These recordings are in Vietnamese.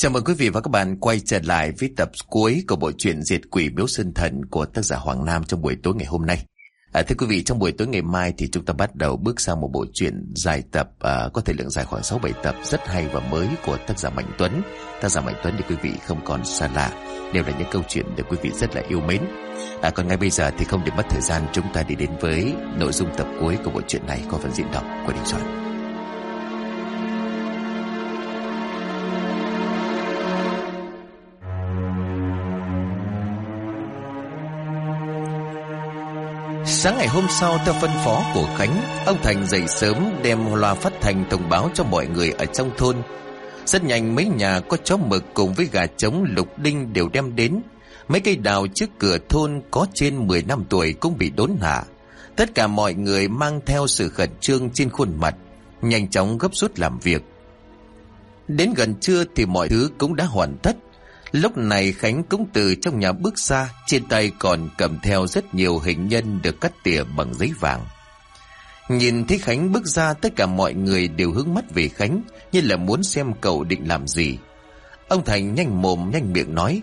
Chào mừng quý vị và các bạn quay trở lại với tập cuối của bộ truyện Diệt Quỷ Miếu Sơn Thần của tác giả Hoàng Nam trong buổi tối ngày hôm nay. À, thưa quý vị, trong buổi tối ngày mai thì chúng ta bắt đầu bước sang một bộ truyện dài tập, à, có thể lượng dài khoảng 6-7 tập rất hay và mới của tác giả Mạnh Tuấn. Tác giả Mạnh Tuấn thì quý vị không còn xa lạ, đều là những câu chuyện được quý vị rất là yêu mến. À, còn ngay bây giờ thì không để mất thời gian chúng ta đi đến với nội dung tập cuối của bộ truyện này có phần diễn đọc của Đình Soạn. Sáng ngày hôm sau, theo phân phó của Khánh, Ông Thành dậy sớm đem loa phát thanh thông báo cho mọi người ở trong thôn. Rất nhanh, mấy nhà có chó mực cùng với gà trống, lục đinh đều đem đến. Mấy cây đào trước cửa thôn có trên 10 năm tuổi cũng bị đốn hạ. Tất cả mọi người mang theo sự khẩn trương trên khuôn mặt, Nhanh chóng gấp rút làm việc. Đến gần trưa thì mọi thứ cũng đã hoàn tất. Lúc này Khánh cũng từ trong nhà bước ra, trên tay còn cầm theo rất nhiều hình nhân được cắt tỉa bằng giấy vàng. Nhìn thấy Khánh bước ra tất cả mọi người đều hướng mắt về Khánh như là muốn xem cậu định làm gì. Ông Thành nhanh mồm nhanh miệng nói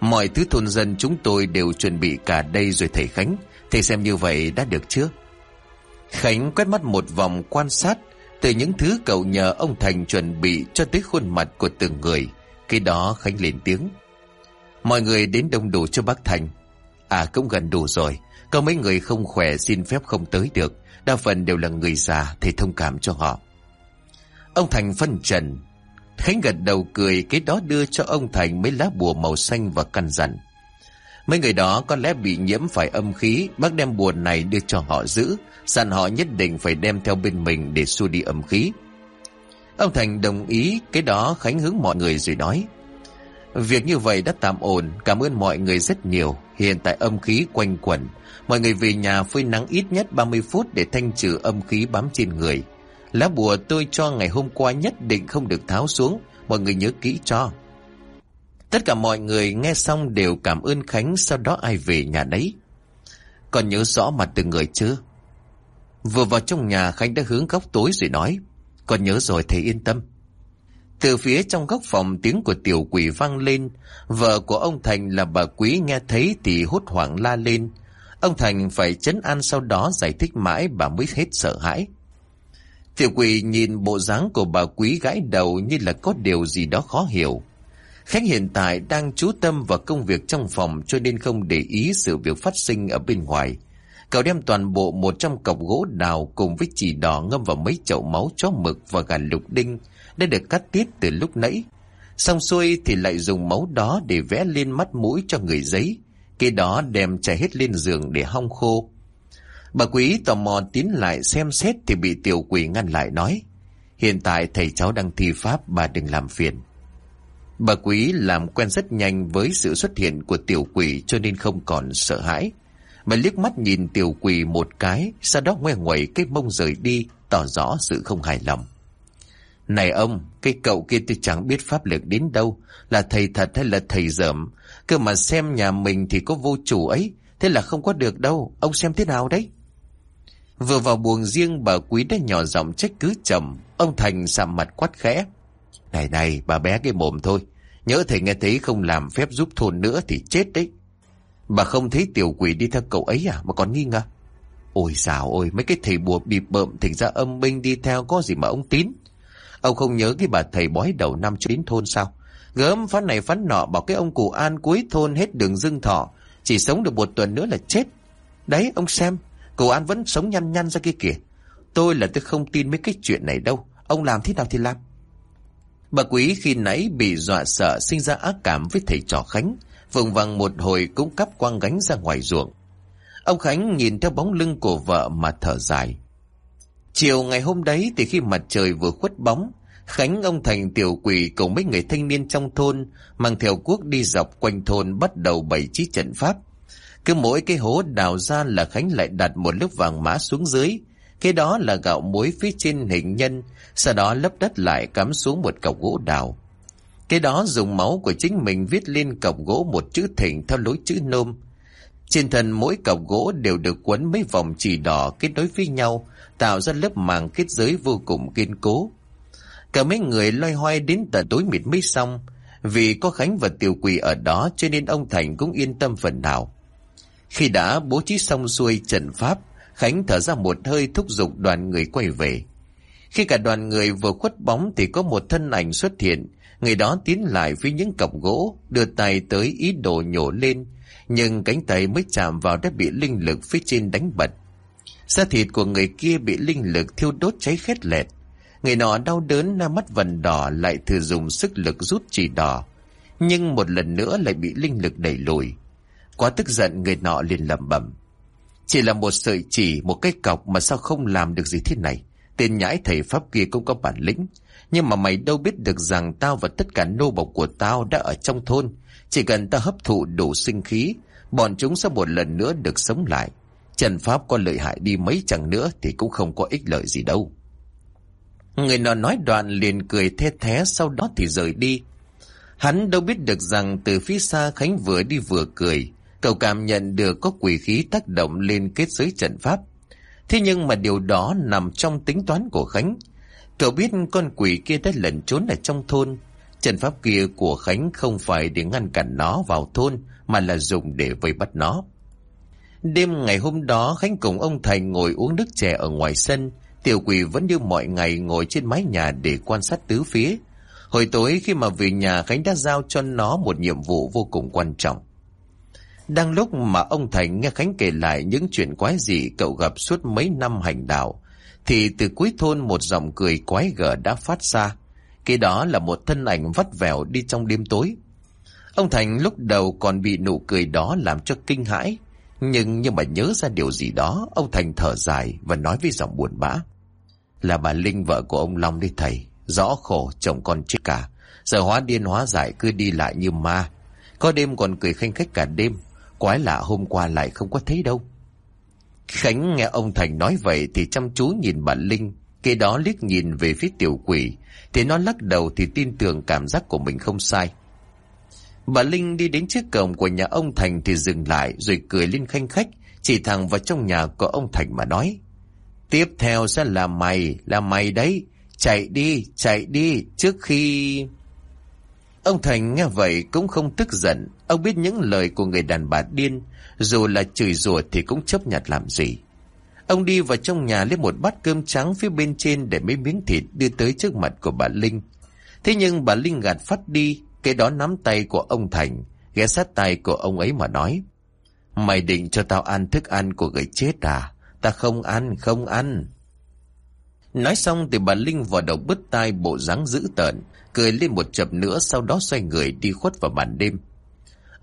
Mọi thứ thôn dân chúng tôi đều chuẩn bị cả đây rồi thầy Khánh Thầy xem như vậy đã được chưa? Khánh quét mắt một vòng quan sát Từ những thứ cậu nhờ ông Thành chuẩn bị cho tới khuôn mặt của từng người khi đó Khánh lên tiếng. Mọi người đến đông đủ cho bác Thành. À cũng gần đủ rồi. Có mấy người không khỏe xin phép không tới được. Đa phần đều là người già Thì thông cảm cho họ. Ông Thành phân trần. Khánh gật đầu cười, Cái đó đưa cho ông Thành mấy lá bùa màu xanh và căn dặn. Mấy người đó có lẽ bị nhiễm phải âm khí, Bác đem bùa này đưa cho họ giữ. Dặn họ nhất định phải đem theo bên mình Để xua đi âm khí. Ông Thành đồng ý cái đó Khánh hướng mọi người rồi nói. Việc như vậy đã tạm ổn, Cảm ơn mọi người rất nhiều. Hiện tại âm khí quanh quẩn. Mọi người về nhà phơi nắng ít nhất 30 phút Để thanh trừ âm khí bám trên người. Lá bùa tôi cho ngày hôm qua nhất định không được tháo xuống. Mọi người nhớ kỹ cho. Tất cả mọi người nghe xong đều cảm ơn Khánh, Sau đó ai về nhà đấy? Còn nhớ rõ mặt từng người chưa? Vừa vào trong nhà, Khánh đã hướng góc tối rồi nói con nhớ rồi thầy yên tâm. Từ phía trong góc phòng, tiếng của tiểu quỷ vang lên. Vợ của ông Thành là bà Quý nghe thấy thì hốt hoảng la lên. Ông Thành phải chấn an sau đó giải thích mãi, bà mới hết sợ hãi. Tiểu quỷ nhìn bộ dáng của bà Quý gãi đầu như là có điều gì đó khó hiểu. Khách hiện tại đang chú tâm vào công việc trong phòng cho nên không để ý sự việc phát sinh ở bên ngoài. Cậu đem toàn bộ một trăm cọc gỗ đào cùng với chỉ đỏ ngâm vào mấy chậu máu chó mực và gà lục đinh đã được cắt tiết từ lúc nãy. Xong xuôi thì lại dùng máu đó để vẽ lên mắt mũi cho người giấy. Cái đó đem chảy hết lên giường để hong khô. Bà quý tò mò tiến lại xem xét thì bị tiểu quỷ ngăn lại nói. Hiện tại thầy cháu đang thi pháp, bà đừng làm phiền. Bà quý làm quen rất nhanh với sự xuất hiện của tiểu quỷ cho nên không còn sợ hãi. Mà liếc mắt nhìn tiểu quỷ một cái, sau đó ngoe ngoẩy cái mông rời đi, tỏ rõ sự không hài lòng. Này ông, cái cậu kia tôi chẳng biết pháp lực đến đâu, là thầy thật hay là thầy dởm. Cơ mà xem nhà mình thì có vô chủ ấy, thế là không có được đâu, ông xem thế nào đấy? Vừa vào buồng riêng bà quý đã nhỏ giọng trách cứ chồng, ông Thành sạm mặt quát khẽ. Này này, bà bé cái mồm thôi, nhớ thầy nghe thấy không làm phép giúp thôn nữa thì chết đấy. Bà không thấy tiểu quỷ đi theo cậu ấy à? Mà còn nghi ngờ. Ôi xào ôi, mấy cái thầy bùa bịp bợm, Thành ra âm binh đi theo có gì mà ông tín? Ông không nhớ cái bà thầy bói đầu năm cho đến thôn sao? Gớm phán này phán nọ, Bảo cái ông cụ an cuối thôn hết đường dưng thọ, Chỉ sống được một tuần nữa là chết. Đấy, ông xem, Cụ an vẫn sống nhăn nhăn ra kia kìa. Tôi là tôi không tin mấy cái chuyện này đâu. Ông làm thế nào thì làm. Bà quý khi nãy bị dọa sợ, Sinh ra ác cảm với thầy trò Khánh. Vùng vàng một hồi cũng cắp quang gánh ra ngoài ruộng. Ông Khánh nhìn theo bóng lưng của vợ mà thở dài. Chiều ngày hôm đấy thì khi mặt trời vừa khuất bóng, Khánh ông Thành tiểu quỷ cùng mấy người thanh niên trong thôn mang theo cuốc đi dọc quanh thôn bắt đầu bày trí trận pháp. Cứ mỗi cái hố đào ra là Khánh lại đặt một lớp vàng mã xuống dưới. Cái đó là gạo muối phía trên hình nhân, sau đó lấp đất lại cắm xuống một cọc gỗ đào. Cái đó dùng máu của chính mình viết lên cọc gỗ một chữ thỉnh theo lối chữ nôm. Trên thân mỗi cọc gỗ đều được quấn mấy vòng chỉ đỏ kết nối với nhau, tạo ra lớp màng kết giới vô cùng kiên cố. Cả mấy người loay hoay đến tận tối mịt mới xong, Vì có Khánh và tiểu quỷ ở đó cho nên ông Thành cũng yên tâm phần nào. Khi đã bố trí xong xuôi trận pháp, Khánh thở ra một hơi thúc giục đoàn người quay về. Khi cả đoàn người vừa khuất bóng thì có một thân ảnh xuất hiện. Người đó tiến lại phía những cọc gỗ, đưa tay tới ý đồ nhổ lên. Nhưng cánh tay mới chạm vào đã bị linh lực phía trên đánh bật. Da thịt của người kia bị linh lực thiêu đốt cháy khét lẹt. Người nọ đau đớn na mắt vần đỏ lại thử dùng sức lực rút chỉ đỏ. Nhưng một lần nữa lại bị linh lực đẩy lùi. Quá tức giận người nọ liền lẩm bẩm. Chỉ là một sợi chỉ, một cái cọc mà sao không làm được gì thế này. Tên nhãi thầy Pháp kia cũng có bản lĩnh. Nhưng mà mày đâu biết được rằng tao và tất cả nô bộc của tao đã ở trong thôn. Chỉ cần ta hấp thụ đủ sinh khí, bọn chúng sẽ một lần nữa được sống lại. Trần Pháp có lợi hại đi mấy chẳng nữa thì cũng không có ích lợi gì đâu. Người nọ nói đoạn liền cười thê thé sau đó thì rời đi. Hắn đâu biết được rằng từ phía xa Khánh vừa đi vừa cười. Cậu cảm nhận được có quỷ khí tác động lên kết giới trận pháp. Thế nhưng mà điều đó nằm trong tính toán của Khánh. Cậu biết con quỷ kia đã lẩn trốn ở trong thôn. Trận pháp kia của Khánh không phải để ngăn cản nó vào thôn mà là dùng để vây bắt nó. Đêm ngày hôm đó Khánh cùng ông Thành ngồi uống nước chè ở ngoài sân. Tiểu quỷ vẫn như mọi ngày ngồi trên mái nhà để quan sát tứ phía. Hồi tối khi mà về nhà Khánh đã giao cho nó một nhiệm vụ vô cùng quan trọng. Đang lúc mà ông Thành nghe Khánh kể lại những chuyện quái dị cậu gặp suốt mấy năm hành đạo, thì từ cuối thôn một giọng cười quái gở đã phát ra. Kế đó là một thân ảnh vắt vẻo đi trong đêm tối. Ông Thành lúc đầu còn bị nụ cười đó làm cho kinh hãi, nhưng nhưng mà nhớ ra điều gì đó, ông Thành thở dài và nói với giọng buồn bã. Là bà Linh vợ của ông Long đi thầy, rõ khổ chồng con chết cả, giờ hóa điên hóa dại cứ đi lại như ma. Có đêm còn cười khanh khách cả đêm, Quái lạ hôm qua lại không có thấy đâu. Khánh nghe ông Thành nói vậy thì chăm chú nhìn bà Linh, kế đó liếc nhìn về phía tiểu quỷ, thì nó lắc đầu thì tin tưởng cảm giác của mình không sai. Bà Linh đi đến trước cổng của nhà ông Thành thì dừng lại rồi cười lên khanh khách, chỉ thẳng vào trong nhà của ông Thành mà nói. Tiếp theo sẽ là mày, là mày đấy, chạy đi, chạy đi, trước khi... Ông Thành nghe vậy cũng không tức giận, ông biết những lời của người đàn bà điên, dù là chửi rủa thì cũng chấp nhận làm gì. Ông đi vào trong nhà lấy một bát cơm trắng phía bên trên để mấy miếng thịt đưa tới trước mặt của bà Linh. Thế nhưng bà Linh gạt phát đi, cái đó nắm tay của ông Thành, ghé sát tay của ông ấy mà nói. Mày định cho tao ăn thức ăn của người chết à? Ta không ăn, không ăn. Nói xong thì bà Linh vào đầu bứt tai bộ dáng dữ tợn, cười lên một chập nữa sau đó xoay người đi khuất vào màn đêm.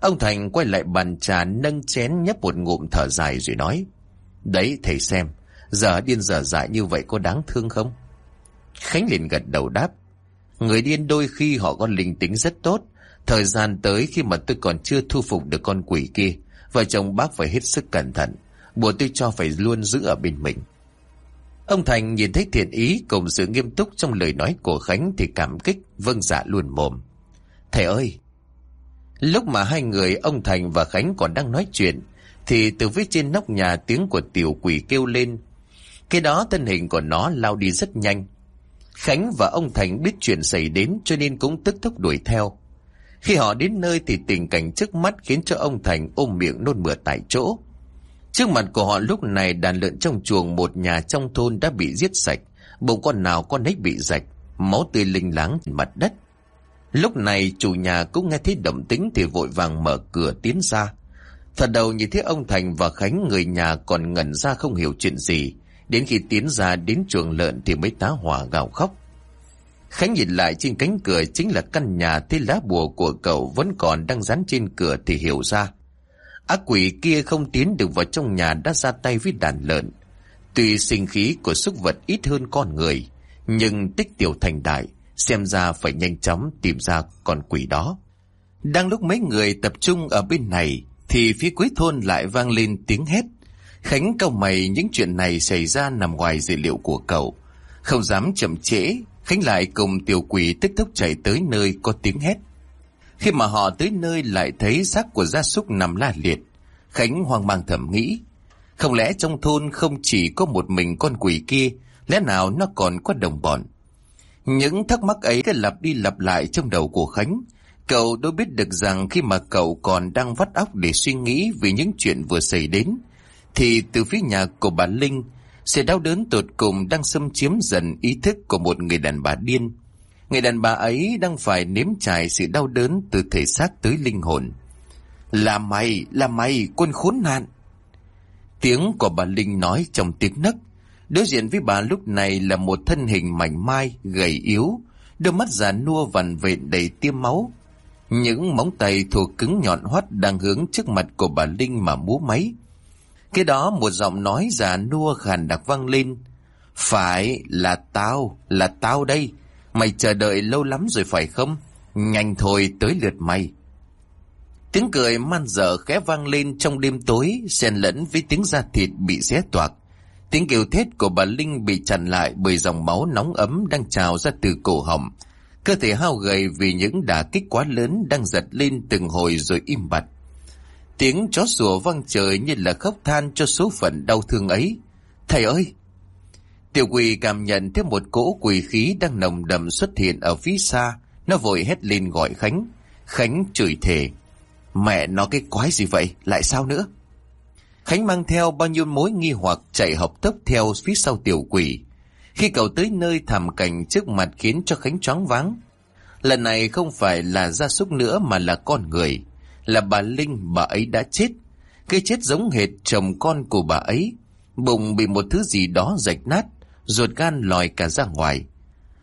Ông Thành quay lại bàn trà nâng chén nhấp một ngụm thở dài rồi nói. Đấy thầy xem, giờ điên dở dại như vậy có đáng thương không? Khánh liền gật đầu đáp. Người điên đôi khi họ có linh tính rất tốt. Thời gian tới khi mà tôi còn chưa thu phục được con quỷ kia, vợ chồng bác phải hết sức cẩn thận. Bùa tôi cho phải luôn giữ ở bên mình. Ông Thành nhìn thấy thiện ý cùng sự nghiêm túc trong lời nói của Khánh thì cảm kích, vâng dạ luôn mồm. Thầy ơi! Lúc mà hai người ông Thành và Khánh còn đang nói chuyện, thì từ phía trên nóc nhà tiếng của tiểu quỷ kêu lên. Khi đó thân hình của nó lao đi rất nhanh. Khánh và ông Thành biết chuyện xảy đến cho nên cũng tức tốc đuổi theo. Khi họ đến nơi thì tình cảnh trước mắt khiến cho ông Thành ôm miệng nôn mửa tại chỗ. Trước mặt của họ lúc này đàn lợn trong chuồng một nhà trong thôn đã bị giết sạch, bụng con nào con nấy bị rạch, máu tươi linh láng mặt đất. Lúc này chủ nhà cũng nghe thấy động tĩnh thì vội vàng mở cửa tiến ra. Thật đầu nhìn thấy ông Thành và Khánh người nhà còn ngẩn ra không hiểu chuyện gì. Đến khi tiến ra đến chuồng lợn thì mới tá hỏa gào khóc. Khánh nhìn lại trên cánh cửa chính là căn nhà thấy lá bùa của cậu vẫn còn đang dán trên cửa thì hiểu ra. Ác quỷ kia không tiến được vào trong nhà đã ra tay với đàn lợn. Tuy sinh khí của súc vật ít hơn con người, nhưng tích tiểu thành đại, xem ra phải nhanh chóng tìm ra con quỷ đó. Đang lúc mấy người tập trung ở bên này, thì phía cuối thôn lại vang lên tiếng hét. Khánh cầu mày những chuyện này xảy ra nằm ngoài dự liệu của cậu. Không dám chậm trễ, Khánh lại cùng tiểu quỷ tức tốc chạy tới nơi có tiếng hét. Khi mà họ tới nơi lại thấy xác của gia súc nằm la liệt, Khánh hoang mang thầm nghĩ. Không lẽ trong thôn không chỉ có một mình con quỷ kia, lẽ nào nó còn có đồng bọn? Những thắc mắc ấy cứ lặp đi lặp lại trong đầu của Khánh, Cậu đâu biết được rằng khi mà cậu còn đang vắt óc để suy nghĩ về những chuyện vừa xảy đến, thì từ phía nhà của bà Linh, sự đau đớn tột cùng đang xâm chiếm dần ý thức của một người đàn bà điên. Người đàn bà ấy đang phải nếm trải sự đau đớn từ thể xác tới linh hồn. Là mày, là mày, quân khốn nạn. Tiếng của bà Linh nói trong tiếng nấc. Đối diện với bà lúc này là một thân hình mảnh mai, gầy yếu, đôi mắt già nua vằn vện đầy tiêm máu. Những móng tay thuộc cứng nhọn hoắt đang hướng trước mặt của bà Linh mà múa máy. Cái đó một giọng nói già nua khàn đặc vang lên. Phải là tao, là tao đây. Mày chờ đợi lâu lắm rồi phải không? Nhanh thôi tới lượt mày. Tiếng cười man dở khẽ vang lên trong đêm tối, xen lẫn với tiếng da thịt bị xé toạc. Tiếng kêu thét của bà Linh bị chặn lại bởi dòng máu nóng ấm đang trào ra từ cổ họng. Cơ thể hao gầy vì những đả kích quá lớn đang giật lên từng hồi rồi im bặt. Tiếng chó sủa vang trời như là khóc than cho số phận đau thương ấy. Thầy ơi! Tiểu quỳ cảm nhận thấy một cỗ quỳ khí đang nồng đậm xuất hiện ở phía xa. Nó vội hét lên gọi Khánh. Khánh chửi thề. Mẹ nó cái quái gì vậy? Lại sao nữa? Khánh mang theo bao nhiêu mối nghi hoặc chạy học tốc theo phía sau tiểu quỷ. Khi cậu tới nơi thảm cảnh trước mặt khiến cho Khánh choáng váng. Lần này không phải là gia súc nữa mà là con người. Là bà Linh, bà ấy đã chết. Cái chết giống hệt chồng con của bà ấy. Bụng bị một thứ gì đó rạch nát, ruột gan lòi cả ra ngoài.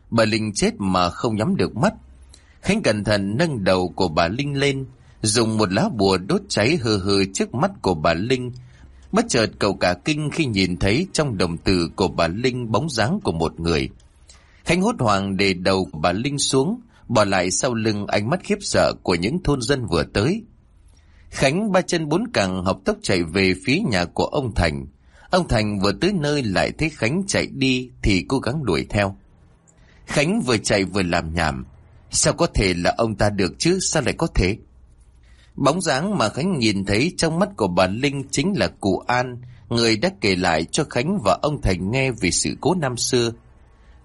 Bà Linh chết mà không nhắm được mắt. Khánh cẩn thận nâng đầu của bà Linh lên, dùng một lá bùa đốt cháy hừ hừ trước mắt của bà Linh. Bất chợt cậu cả kinh khi nhìn thấy trong đồng tử của bà Linh bóng dáng của một người. Khánh hốt hoảng để đầu bà Linh xuống, bỏ lại sau lưng ánh mắt khiếp sợ của những thôn dân vừa tới. Khánh ba chân bốn cẳng học tốc chạy về phía nhà của ông Thành. Ông Thành vừa tới nơi lại thấy Khánh chạy đi thì cố gắng đuổi theo. Khánh vừa chạy vừa làm nhảm. Sao có thể là ông ta được chứ? Sao lại có thể? Bóng dáng mà Khánh nhìn thấy trong mắt của bà Linh chính là cụ An, người đã kể lại cho Khánh và ông Thành nghe về sự cố năm xưa.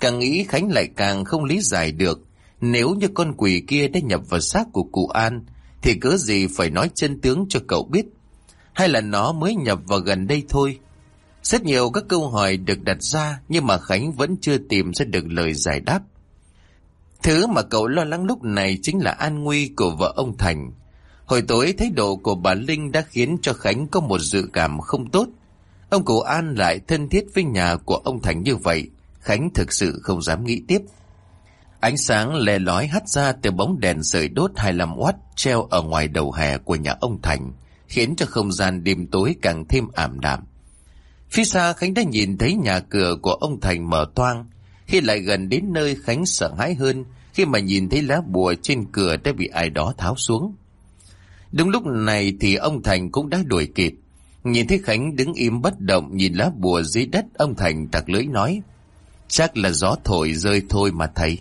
Càng nghĩ Khánh lại càng không lý giải được, nếu như con quỷ kia đã nhập vào xác của cụ An, thì cớ gì phải nói chân tướng cho cậu biết? Hay là nó mới nhập vào gần đây thôi? Rất nhiều các câu hỏi được đặt ra nhưng mà Khánh vẫn chưa tìm ra được lời giải đáp. Thứ mà cậu lo lắng lúc này chính là an nguy của vợ ông Thành. Hồi tối thái độ của bà Linh đã khiến cho Khánh có một dự cảm không tốt. Ông cụ An lại thân thiết với nhà của ông Thành như vậy, Khánh thực sự không dám nghĩ tiếp. Ánh sáng lè lói hắt ra từ bóng đèn sợi đốt 25 watt treo ở ngoài đầu hè của nhà ông Thành, khiến cho không gian đêm tối càng thêm ảm đạm. Phía xa Khánh đã nhìn thấy nhà cửa của ông Thành mở toang. Khi lại gần đến nơi Khánh sợ hãi hơn khi mà nhìn thấy lá bùa trên cửa đã bị ai đó tháo xuống. Đúng lúc này thì ông Thành cũng đã đuổi kịp. Nhìn thấy Khánh đứng im bất động nhìn lá bùa dưới đất ông Thành tặc lưỡi nói. Chắc là gió thổi rơi thôi mà thầy.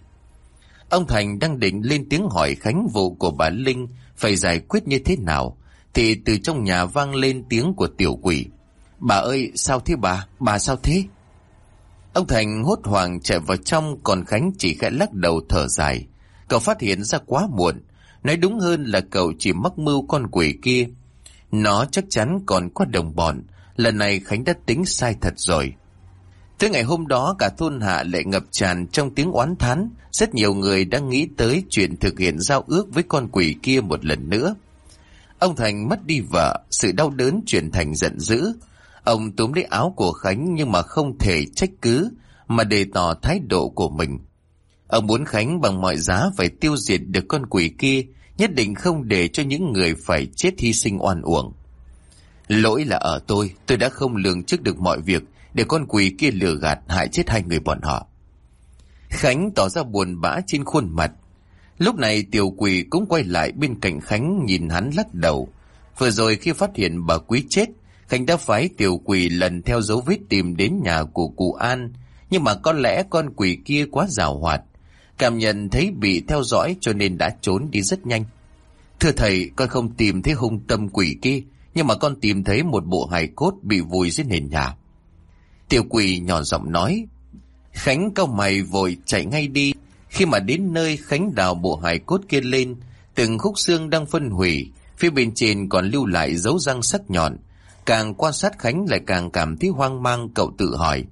Ông Thành đang định lên tiếng hỏi Khánh vụ của bà Linh phải giải quyết như thế nào. Thì từ trong nhà vang lên tiếng của tiểu quỷ. Bà ơi, sao thế bà? Bà sao thế? Ông Thành hốt hoảng chạy vào trong còn Khánh chỉ khẽ lắc đầu thở dài. Cậu phát hiện ra quá muộn. Nói đúng hơn là cậu chỉ mắc mưu con quỷ kia. Nó chắc chắn còn có đồng bọn. Lần này Khánh đã tính sai thật rồi. Tới ngày hôm đó cả thôn hạ lại ngập tràn trong tiếng oán thán. Rất nhiều người đang nghĩ tới chuyện thực hiện giao ước với con quỷ kia một lần nữa. Ông Thành mất đi vợ, sự đau đớn chuyển thành giận dữ. Ông túm lấy áo của Khánh nhưng mà không thể trách cứ, mà để tỏ thái độ của mình. Ông muốn Khánh bằng mọi giá phải tiêu diệt được con quỷ kia, nhất định không để cho những người phải chết hy sinh oan uổng. Lỗi là ở tôi, tôi đã không lường trước được mọi việc để con quỷ kia lừa gạt hại chết hai người bọn họ. Khánh tỏ ra buồn bã trên khuôn mặt. Lúc này tiểu quỷ cũng quay lại bên cạnh Khánh nhìn hắn lắc đầu. Vừa rồi khi phát hiện bà quý chết, Khánh đã phái tiểu quỷ lần theo dấu vết tìm đến nhà của cụ An, nhưng mà có lẽ con quỷ kia quá rào hoạt. Cảm nhận thấy bị theo dõi cho nên đã trốn đi rất nhanh. Thưa thầy, con không tìm thấy hung tâm quỷ kia, nhưng mà con tìm thấy một bộ hài cốt bị vùi dưới nền nhà. Tiểu quỷ nhỏ giọng nói. Khánh cao mày vội chạy ngay đi. Khi mà đến nơi Khánh đào bộ hài cốt kia lên, Từng khúc xương đang phân hủy, phía bên trên còn lưu lại dấu răng sắc nhọn. Càng quan sát Khánh lại càng cảm thấy hoang mang cậu tự hỏi.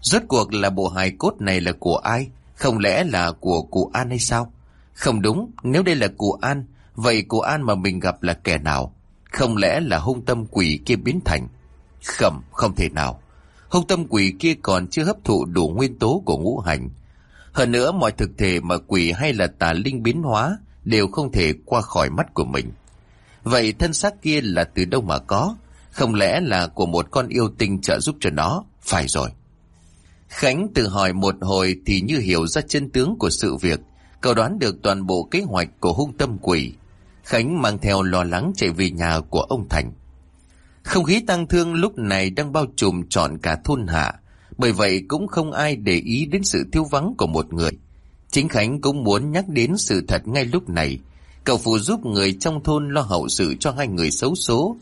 Rốt cuộc là bộ hài cốt này là của ai? Không lẽ là của cụ An hay sao? Không đúng, nếu đây là cụ An, vậy cụ An mà mình gặp là kẻ nào? Không lẽ là hung tâm quỷ kia biến thành? Khẩm, không thể nào. Hung tâm quỷ kia còn chưa hấp thụ đủ nguyên tố của ngũ hành. Hơn nữa mọi thực thể mà quỷ hay là tà linh biến hóa đều không thể qua khỏi mắt của mình. Vậy thân xác kia là từ đâu mà có? Không lẽ là của một con yêu tinh trợ giúp cho nó? Phải rồi. Khánh tự hỏi một hồi thì như hiểu ra chân tướng của sự việc. Cậu đoán được toàn bộ kế hoạch của hung tâm quỷ. Khánh mang theo lo lắng chạy về nhà của ông Thành. Không khí tăng thương lúc này đang bao trùm trọn cả thôn hạ. Bởi vậy cũng không ai để ý đến sự thiếu vắng của một người. Chính Khánh cũng muốn nhắc đến sự thật ngay lúc này. Cậu phụ giúp người trong thôn lo hậu sự cho hai người xấu số.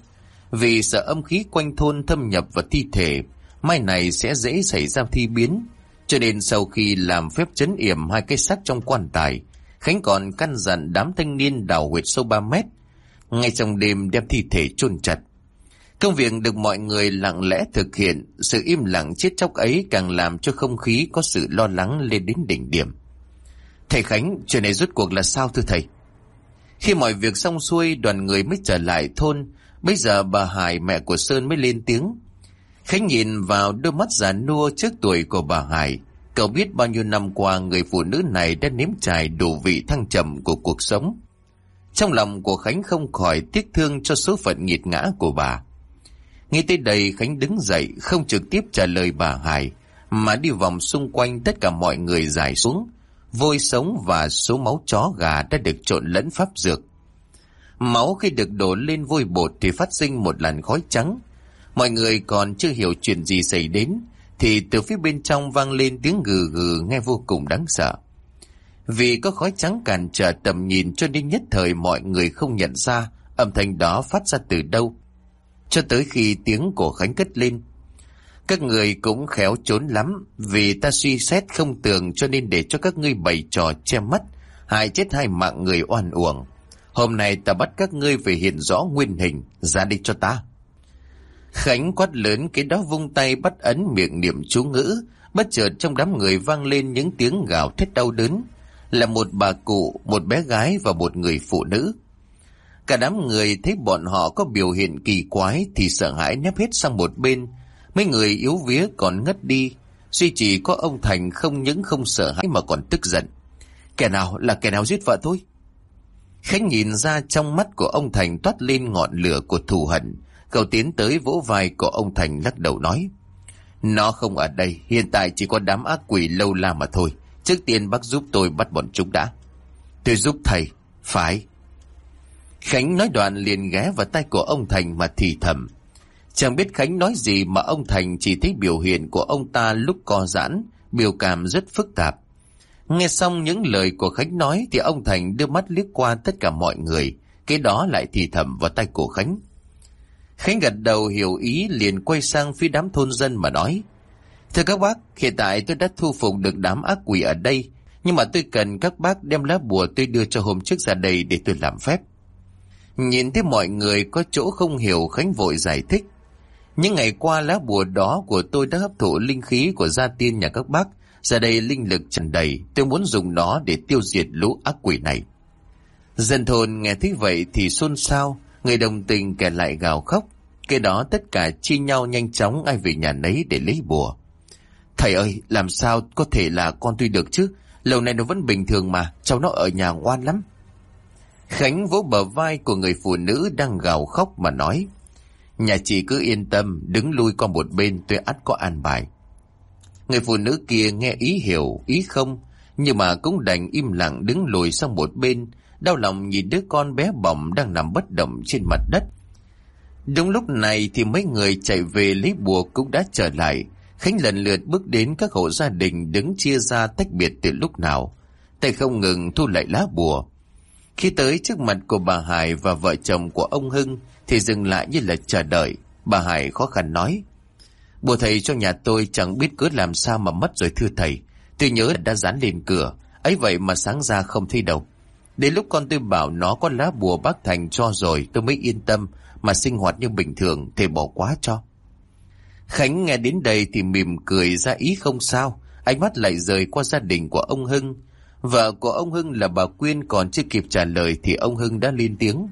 Vì sợ âm khí quanh thôn thâm nhập vào thi thể, mai này sẽ dễ xảy ra thi biến. Cho nên sau khi làm phép chấn yểm hai cái xác trong quan tài, Khánh còn căn dặn đám thanh niên đào huyệt sâu 3 mét. Ngay trong đêm đem thi thể chôn chặt. Công việc được mọi người lặng lẽ thực hiện, sự im lặng chết chóc ấy càng làm cho không khí có sự lo lắng lên đến đỉnh điểm. Thầy Khánh, chuyện này rốt cuộc là sao thưa thầy? Khi mọi việc xong xuôi, đoàn người mới trở lại thôn. Bây giờ bà Hải, mẹ của Sơn mới lên tiếng. Khánh nhìn vào đôi mắt già nua trước tuổi của bà Hải. Cậu biết bao nhiêu năm qua người phụ nữ này đã nếm trải đủ vị thăng trầm của cuộc sống. Trong lòng của Khánh không khỏi tiếc thương cho số phận nghiệt ngã của bà. Ngay tới đây, Khánh đứng dậy, không trực tiếp trả lời bà Hải, mà đi vòng xung quanh tất cả mọi người giải xuống vôi sống và số máu chó gà đã được trộn lẫn pháp dược. Máu khi được đổ lên vôi bột thì phát sinh một làn khói trắng. Mọi người còn chưa hiểu chuyện gì xảy đến, thì từ phía bên trong vang lên tiếng gừ gừ nghe vô cùng đáng sợ. Vì có khói trắng cản trở tầm nhìn cho nên nhất thời mọi người không nhận ra âm thanh đó phát ra từ đâu. Cho tới khi tiếng của Khánh cất lên, các người cũng khéo trốn lắm, vì ta suy xét không tường cho nên để cho các ngươi bày trò che mắt, hại chết hai mạng người oan uổng. Hôm nay ta bắt các ngươi phải hiện rõ nguyên hình, ra đi cho ta. Khánh quát lớn cái đó vung tay bắt ấn miệng niệm chú ngữ, bất chợt trong đám người vang lên những tiếng gào thét đau đớn, là một bà cụ, một bé gái và một người phụ nữ. Cả đám người thấy bọn họ có biểu hiện kỳ quái thì sợ hãi nép hết sang một bên, Mấy người yếu vía còn ngất đi. Duy chỉ có ông Thành không những không sợ hãi mà còn tức giận. Kẻ nào là kẻ nào giết vợ tôi? Khánh nhìn ra trong mắt của ông Thành toát lên ngọn lửa của thù hận. Cậu tiến tới vỗ vai của ông Thành lắc đầu nói. Nó không ở đây, hiện tại chỉ có đám ác quỷ lâu la mà thôi. Trước tiên bác giúp tôi bắt bọn chúng đã. Tôi giúp thầy, phải. Khánh nói đoạn liền ghé vào tay của ông Thành mà thì thầm. Chẳng biết Khánh nói gì mà ông Thành chỉ thấy biểu hiện của ông ta lúc co giãn, biểu cảm rất phức tạp. Nghe xong những lời của Khánh nói thì ông Thành đưa mắt liếc qua tất cả mọi người, cái đó lại thì thầm vào tay của Khánh. Khánh gật đầu hiểu ý liền quay sang phía đám thôn dân mà nói. Thưa các bác, hiện tại tôi đã thu phục được đám ác quỷ ở đây, nhưng mà tôi cần các bác đem lá bùa tôi đưa cho hôm trước ra đây để tôi làm phép. Nhìn thấy mọi người có chỗ không hiểu Khánh vội giải thích. Những ngày qua lá bùa đó của tôi đã hấp thụ linh khí của gia tiên nhà các bác. ra đây linh lực tràn đầy, tôi muốn dùng nó để tiêu diệt lũ ác quỷ này. Dân thôn nghe thấy vậy thì xôn xao, người đồng tình kẻ lại gào khóc. Cái đó tất cả chi nhau nhanh chóng ai về nhà nấy để lấy bùa. Thầy ơi, làm sao có thể là con tuy được chứ? Lâu nay nó vẫn bình thường mà, cháu nó ở nhà ngoan lắm. Khánh vỗ bờ vai của người phụ nữ đang gào khóc mà nói. Nhà chị cứ yên tâm, đứng lui qua một bên tôi ắt có an bài. Người phụ nữ kia nghe ý hiểu, ý không, nhưng mà cũng đành im lặng đứng lùi sang một bên, đau lòng nhìn đứa con bé bỏng đang nằm bất động trên mặt đất. Đúng lúc này thì mấy người chạy về lấy bùa cũng đã trở lại. Khánh lần lượt bước đến các hộ gia đình đứng chia ra tách biệt từ lúc nào. Tay không ngừng thu lại lá bùa. Khi tới trước mặt của bà Hải và vợ chồng của ông Hưng thì dừng lại như là chờ đợi. Bà Hải khó khăn nói. Bùa thầy cho nhà tôi chẳng biết cứ làm sao mà mất rồi thưa thầy. Tôi nhớ đã dán lên cửa. ấy vậy mà sáng ra không thấy đâu. Đến lúc con tôi bảo nó có lá bùa bác Thành cho rồi tôi mới yên tâm mà sinh hoạt như bình thường thì bỏ quá cho. Khánh nghe đến đây thì mỉm cười ra ý không sao, ánh mắt lại rời qua gia đình của ông Hưng. Vợ của ông Hưng là bà Quyên còn chưa kịp trả lời thì ông Hưng đã lên tiếng.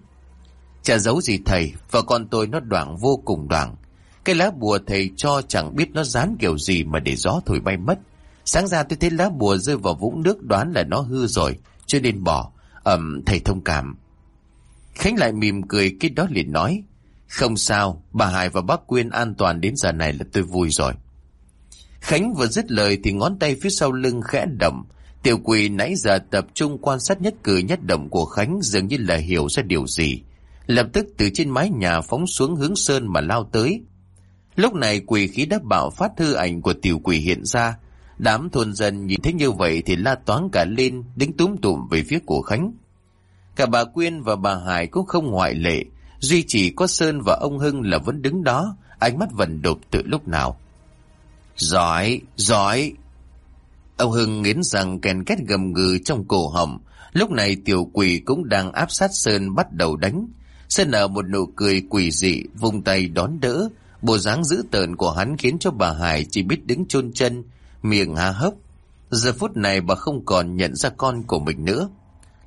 Chả giấu gì thầy, vợ con tôi nó đoạn vô cùng đoạn. Cái lá bùa thầy cho chẳng biết nó dán kiểu gì mà để gió thổi bay mất. Sáng ra tôi thấy lá bùa rơi vào vũng nước đoán là nó hư rồi, cho nên bỏ. Ẩm, thầy thông cảm. Khánh lại mỉm cười cái đó liền nói. Không sao, bà Hải và bác Quyên an toàn đến giờ này là tôi vui rồi. Khánh vừa dứt lời thì ngón tay phía sau lưng khẽ động. Tiểu quỷ nãy giờ tập trung quan sát nhất cử nhất động của Khánh dường như là hiểu ra điều gì. Lập tức từ trên mái nhà phóng xuống hướng sơn mà lao tới. Lúc này quỷ khí đã bạo phát thư ảnh của tiểu quỷ hiện ra. Đám thôn dân nhìn thấy như vậy thì la toán cả lên, đứng túm tụm về phía của Khánh. Cả bà Quyên và bà Hải cũng không ngoại lệ, duy chỉ có Sơn và ông Hưng là vẫn đứng đó, ánh mắt vần đục từ lúc nào. Giỏi, giỏi. Ông Hưng nghiến rằng kèn két gầm gừ trong cổ họng, lúc này tiểu quỷ cũng đang áp sát Sơn bắt đầu đánh. Sơn nở một nụ cười quỷ dị, vùng tay đón đỡ, bộ dáng dữ tợn của hắn khiến cho bà Hải chỉ biết đứng chôn chân, miệng há hốc. Giờ phút này bà không còn nhận ra con của mình nữa.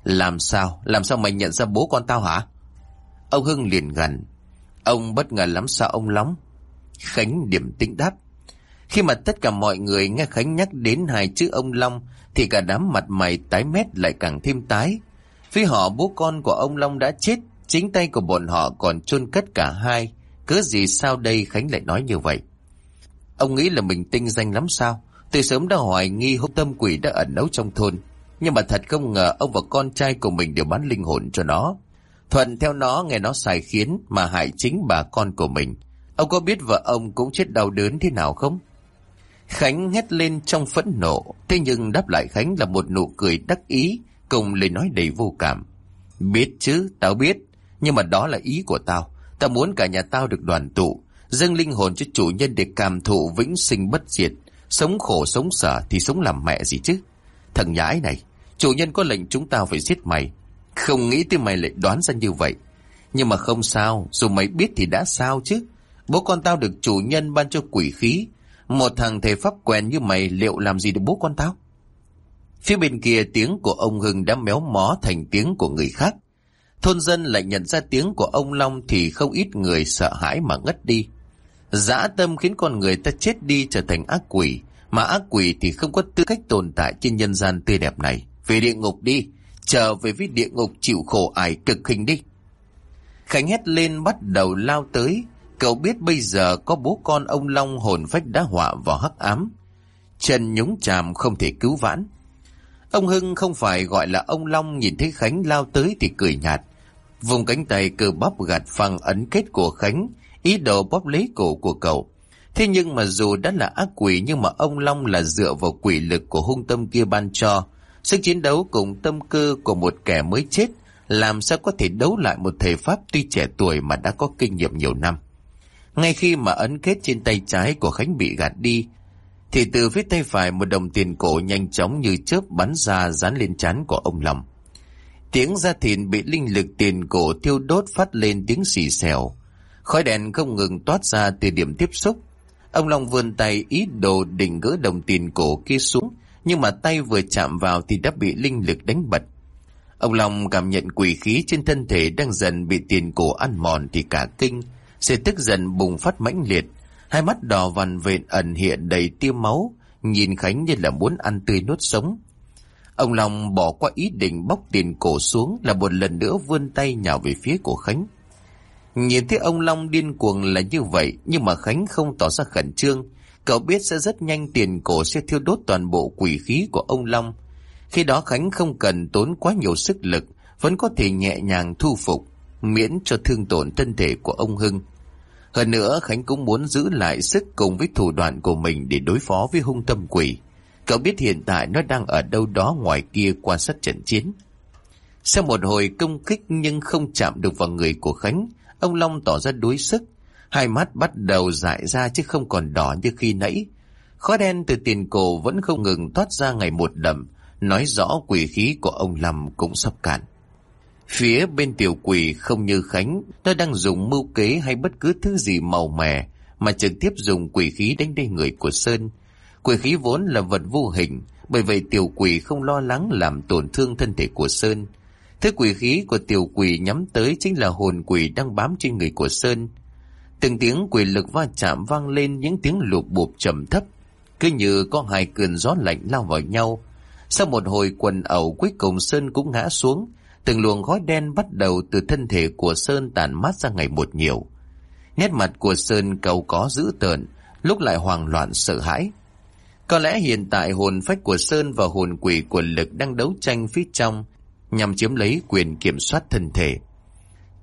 Làm sao? Làm sao mày nhận ra bố con tao hả? Ông Hưng liền gần. Ông bất ngờ lắm sao ông lóng? Khánh điểm tĩnh đáp. Khi mà tất cả mọi người nghe Khánh nhắc đến hai chữ ông Long thì cả đám mặt mày tái mét lại càng thêm tái. phía họ bố con của ông Long đã chết, chính tay của bọn họ còn chôn cất cả hai. Cứ gì sao đây Khánh lại nói như vậy? Ông nghĩ là mình tinh danh lắm sao? Từ sớm đã hoài nghi hốc tâm quỷ đã ẩn nấu trong thôn. Nhưng mà thật không ngờ ông và con trai của mình đều bán linh hồn cho nó. Thuận theo nó nghe nó xài khiến mà hại chính bà con của mình. Ông có biết vợ ông cũng chết đau đớn thế nào không? Khánh hét lên trong phẫn nộ, thế nhưng đáp lại Khánh là một nụ cười đắc ý, cùng lời nói đầy vô cảm. Biết chứ, tao biết, nhưng mà đó là ý của tao. Tao muốn cả nhà tao được đoàn tụ, dâng linh hồn cho chủ nhân để cảm thụ vĩnh sinh bất diệt. Sống khổ sống sở thì sống làm mẹ gì chứ? Thằng nhãi này, chủ nhân có lệnh chúng tao phải giết mày. Không nghĩ tới mày lại đoán ra như vậy. Nhưng mà không sao, dù mày biết thì đã sao chứ. Bố con tao được chủ nhân ban cho quỷ khí. Một thằng thầy pháp quen như mày liệu làm gì được bố con tao? Phía bên kia tiếng của ông Hưng đã méo mó thành tiếng của người khác. Thôn dân lại nhận ra tiếng của ông Long thì không ít người sợ hãi mà ngất đi. Dã tâm khiến con người ta chết đi trở thành ác quỷ, mà ác quỷ thì không có tư cách tồn tại trên nhân gian tươi đẹp này. Về địa ngục đi, trở về với địa ngục chịu khổ ải cực hình đi. Khánh hét lên bắt đầu lao tới, cậu biết bây giờ có bố con ông Long hồn phách đã họa vào hắc ám. Chân nhúng chàm không thể cứu vãn. Ông Hưng không phải gọi là ông Long nhìn thấy Khánh lao tới thì cười nhạt. Vùng cánh tay cơ bắp gạt phăng ấn kết của Khánh, ý đồ bóp lấy cổ của cậu. Thế nhưng mà dù đã là ác quỷ nhưng mà ông Long là dựa vào quỷ lực của hung tâm kia ban cho. Sức chiến đấu cùng tâm cơ của một kẻ mới chết làm sao có thể đấu lại một thầy pháp tuy trẻ tuổi mà đã có kinh nghiệm nhiều năm. Ngay khi mà ấn kết trên tay trái của Khánh bị gạt đi, thì từ phía tay phải một đồng tiền cổ nhanh chóng như chớp bắn ra dán lên trán của ông Long. Tiếng da thịt bị linh lực tiền cổ thiêu đốt phát lên tiếng xì xèo. Khói đèn không ngừng toát ra từ điểm tiếp xúc. Ông Long vươn tay ý đồ định gỡ đồng tiền cổ kia xuống, nhưng mà tay vừa chạm vào thì đã bị linh lực đánh bật. Ông Long cảm nhận quỷ khí trên thân thể đang dần bị tiền cổ ăn mòn thì cả kinh, sẽ tức dần bùng phát mãnh liệt. Hai mắt đỏ vằn vện ẩn hiện đầy tia máu, nhìn Khánh như là muốn ăn tươi nuốt sống. Ông Long bỏ qua ý định bóc tiền cổ xuống là một lần nữa vươn tay nhào về phía của Khánh. Nhìn thấy ông Long điên cuồng là như vậy, nhưng mà Khánh không tỏ ra khẩn trương. Cậu biết sẽ rất nhanh tiền cổ sẽ thiêu đốt toàn bộ quỷ khí của ông Long. Khi đó Khánh không cần tốn quá nhiều sức lực, vẫn có thể nhẹ nhàng thu phục, miễn cho thương tổn thân thể của ông Hưng. Hơn nữa Khánh cũng muốn giữ lại sức cùng với thủ đoạn của mình để đối phó với hung tâm quỷ. Cậu biết hiện tại nó đang ở đâu đó ngoài kia quan sát trận chiến. Sau một hồi công kích nhưng không chạm được vào người của Khánh, ông Long tỏ ra đuối sức. Hai mắt bắt đầu dại ra chứ không còn đỏ như khi nãy. Khói đen từ tiền cổ vẫn không ngừng thoát ra ngày một đậm, nói rõ quỷ khí của ông Lâm cũng sắp cạn. Phía bên tiểu quỷ không như Khánh, nó đang dùng mưu kế hay bất cứ thứ gì màu mè, mà trực tiếp dùng quỷ khí đánh đê người của Sơn. Quỷ khí vốn là vật vô hình, bởi vậy tiểu quỷ không lo lắng làm tổn thương thân thể của Sơn. Thứ quỷ khí của tiểu quỷ nhắm tới chính là hồn quỷ đang bám trên người của Sơn. Từng tiếng quỷ lực va chạm vang lên những tiếng lục bụp trầm thấp, cứ như có hai cơn gió lạnh lao vào nhau. Sau một hồi quần ẩu cuối cùng Sơn cũng ngã xuống, từng luồng khói đen bắt đầu từ thân thể của Sơn tàn mát ra ngày một nhiều. Nét mặt của Sơn cầu có dữ tợn, lúc lại hoang loạn sợ hãi. Có lẽ hiện tại hồn phách của Sơn và hồn quỷ của Lực đang đấu tranh phía trong, nhằm chiếm lấy quyền kiểm soát thân thể.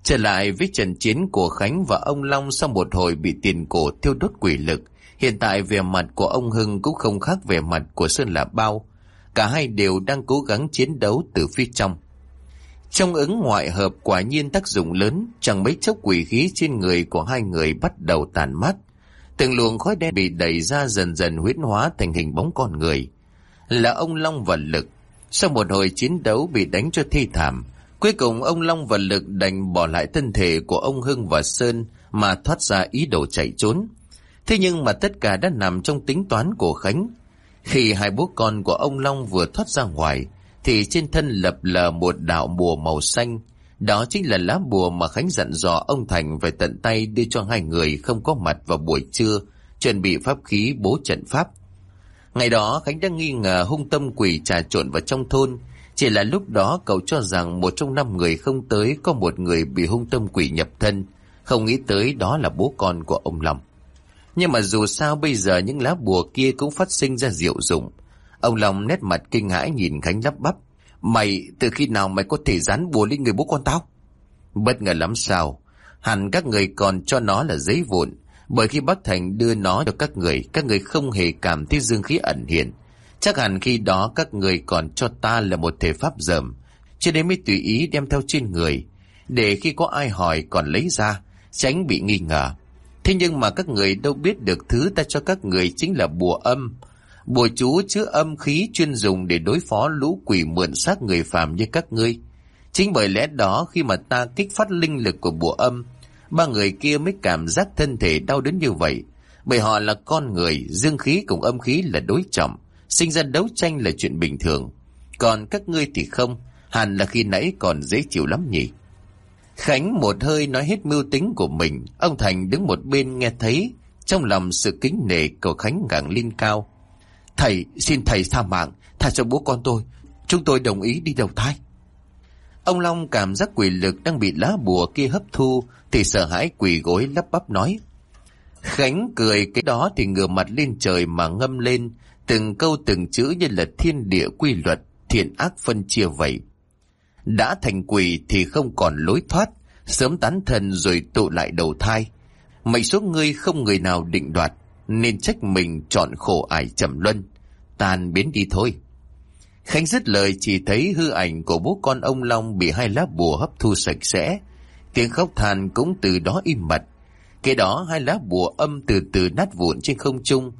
Trở lại với trận chiến của Khánh và ông Long sau một hồi bị tiền cổ thiêu đốt quỷ lực, hiện tại vẻ mặt của ông Hưng cũng không khác vẻ mặt của Sơn Lạ bao. Cả hai đều đang cố gắng chiến đấu từ phía trong. Trong ứng ngoại hợp quả nhiên tác dụng lớn, chẳng mấy chốc quỷ khí trên người của hai người bắt đầu tàn mát. Từng luồng khói đen bị đẩy ra dần dần huyễn hóa thành hình bóng con người. Là ông Long và Lực. Sau một hồi chiến đấu bị đánh cho thi thảm, cuối cùng ông Long và Lực đành bỏ lại thân thể của ông Hưng và Sơn mà thoát ra ý đồ chạy trốn. Thế nhưng mà tất cả đã nằm trong tính toán của Khánh. Khi hai bố con của ông Long vừa thoát ra ngoài, thì trên thân lập lờ một đạo bùa màu xanh. Đó chính là lá bùa mà Khánh dặn dò ông Thành về tận tay đưa cho hai người không có mặt vào buổi trưa, chuẩn bị pháp khí bố trận pháp. Ngày đó Khánh đã nghi ngờ hung tâm quỷ trà trộn vào trong thôn, chỉ là lúc đó cậu cho rằng một trong năm người không tới có một người bị hung tâm quỷ nhập thân, không nghĩ tới đó là bố con của ông Long. Nhưng mà dù sao bây giờ những lá bùa kia cũng phát sinh ra diệu dụng, Ông Long nét mặt kinh hãi nhìn Khánh lắp bắp. Mày, từ khi nào mày có thể dán bùa lên người bố con tao? Bất ngờ lắm sao? Hẳn các người còn cho nó là giấy vụn. Bởi khi bác Thành đưa nó cho các người, các người không hề cảm thấy dương khí ẩn hiện. Chắc hẳn khi đó các người còn cho ta là một thể pháp dởm. Cho nên mới tùy ý đem theo trên người. Để khi có ai hỏi còn lấy ra, tránh bị nghi ngờ. Thế nhưng mà các người đâu biết được thứ ta cho các người chính là bùa âm, Bùa chú chứa âm khí chuyên dùng để đối phó lũ quỷ mượn xác người phàm như các ngươi. Chính bởi lẽ đó khi mà ta kích phát linh lực của bùa âm, ba người kia mới cảm giác thân thể đau đớn như vậy. Bởi họ là con người, dương khí cùng âm khí là đối trọng, sinh ra đấu tranh là chuyện bình thường. Còn các ngươi thì không, hẳn là khi nãy còn dễ chịu lắm nhỉ. Khánh một hơi nói hết mưu tính của mình, ông Thành đứng một bên nghe thấy, trong lòng sự kính nể cầu Khánh gặng lên cao. Thầy, xin thầy tha mạng, tha cho bố con tôi. Chúng tôi đồng ý đi đầu thai. Ông Long cảm giác quỷ lực đang bị lá bùa kia hấp thu, thì sợ hãi quỷ gối lắp bắp nói. Khánh cười cái đó thì ngửa mặt lên trời mà ngâm lên, từng câu từng chữ như là thiên địa quy luật, thiện ác phân chia vậy. Đã thành quỷ thì không còn lối thoát, sớm tán thần rồi tụ lại đầu thai. Mấy số ngươi không người nào định đoạt, nên trách mình chọn khổ ải trầm luân. Tàn biến đi thôi. Khánh dứt lời chỉ thấy hư ảnh của bố con ông Long bị hai lá bùa hấp thu sạch sẽ. Tiếng khóc than cũng từ đó im bặt. Kế đó hai lá bùa âm từ từ nát vụn trên không trung.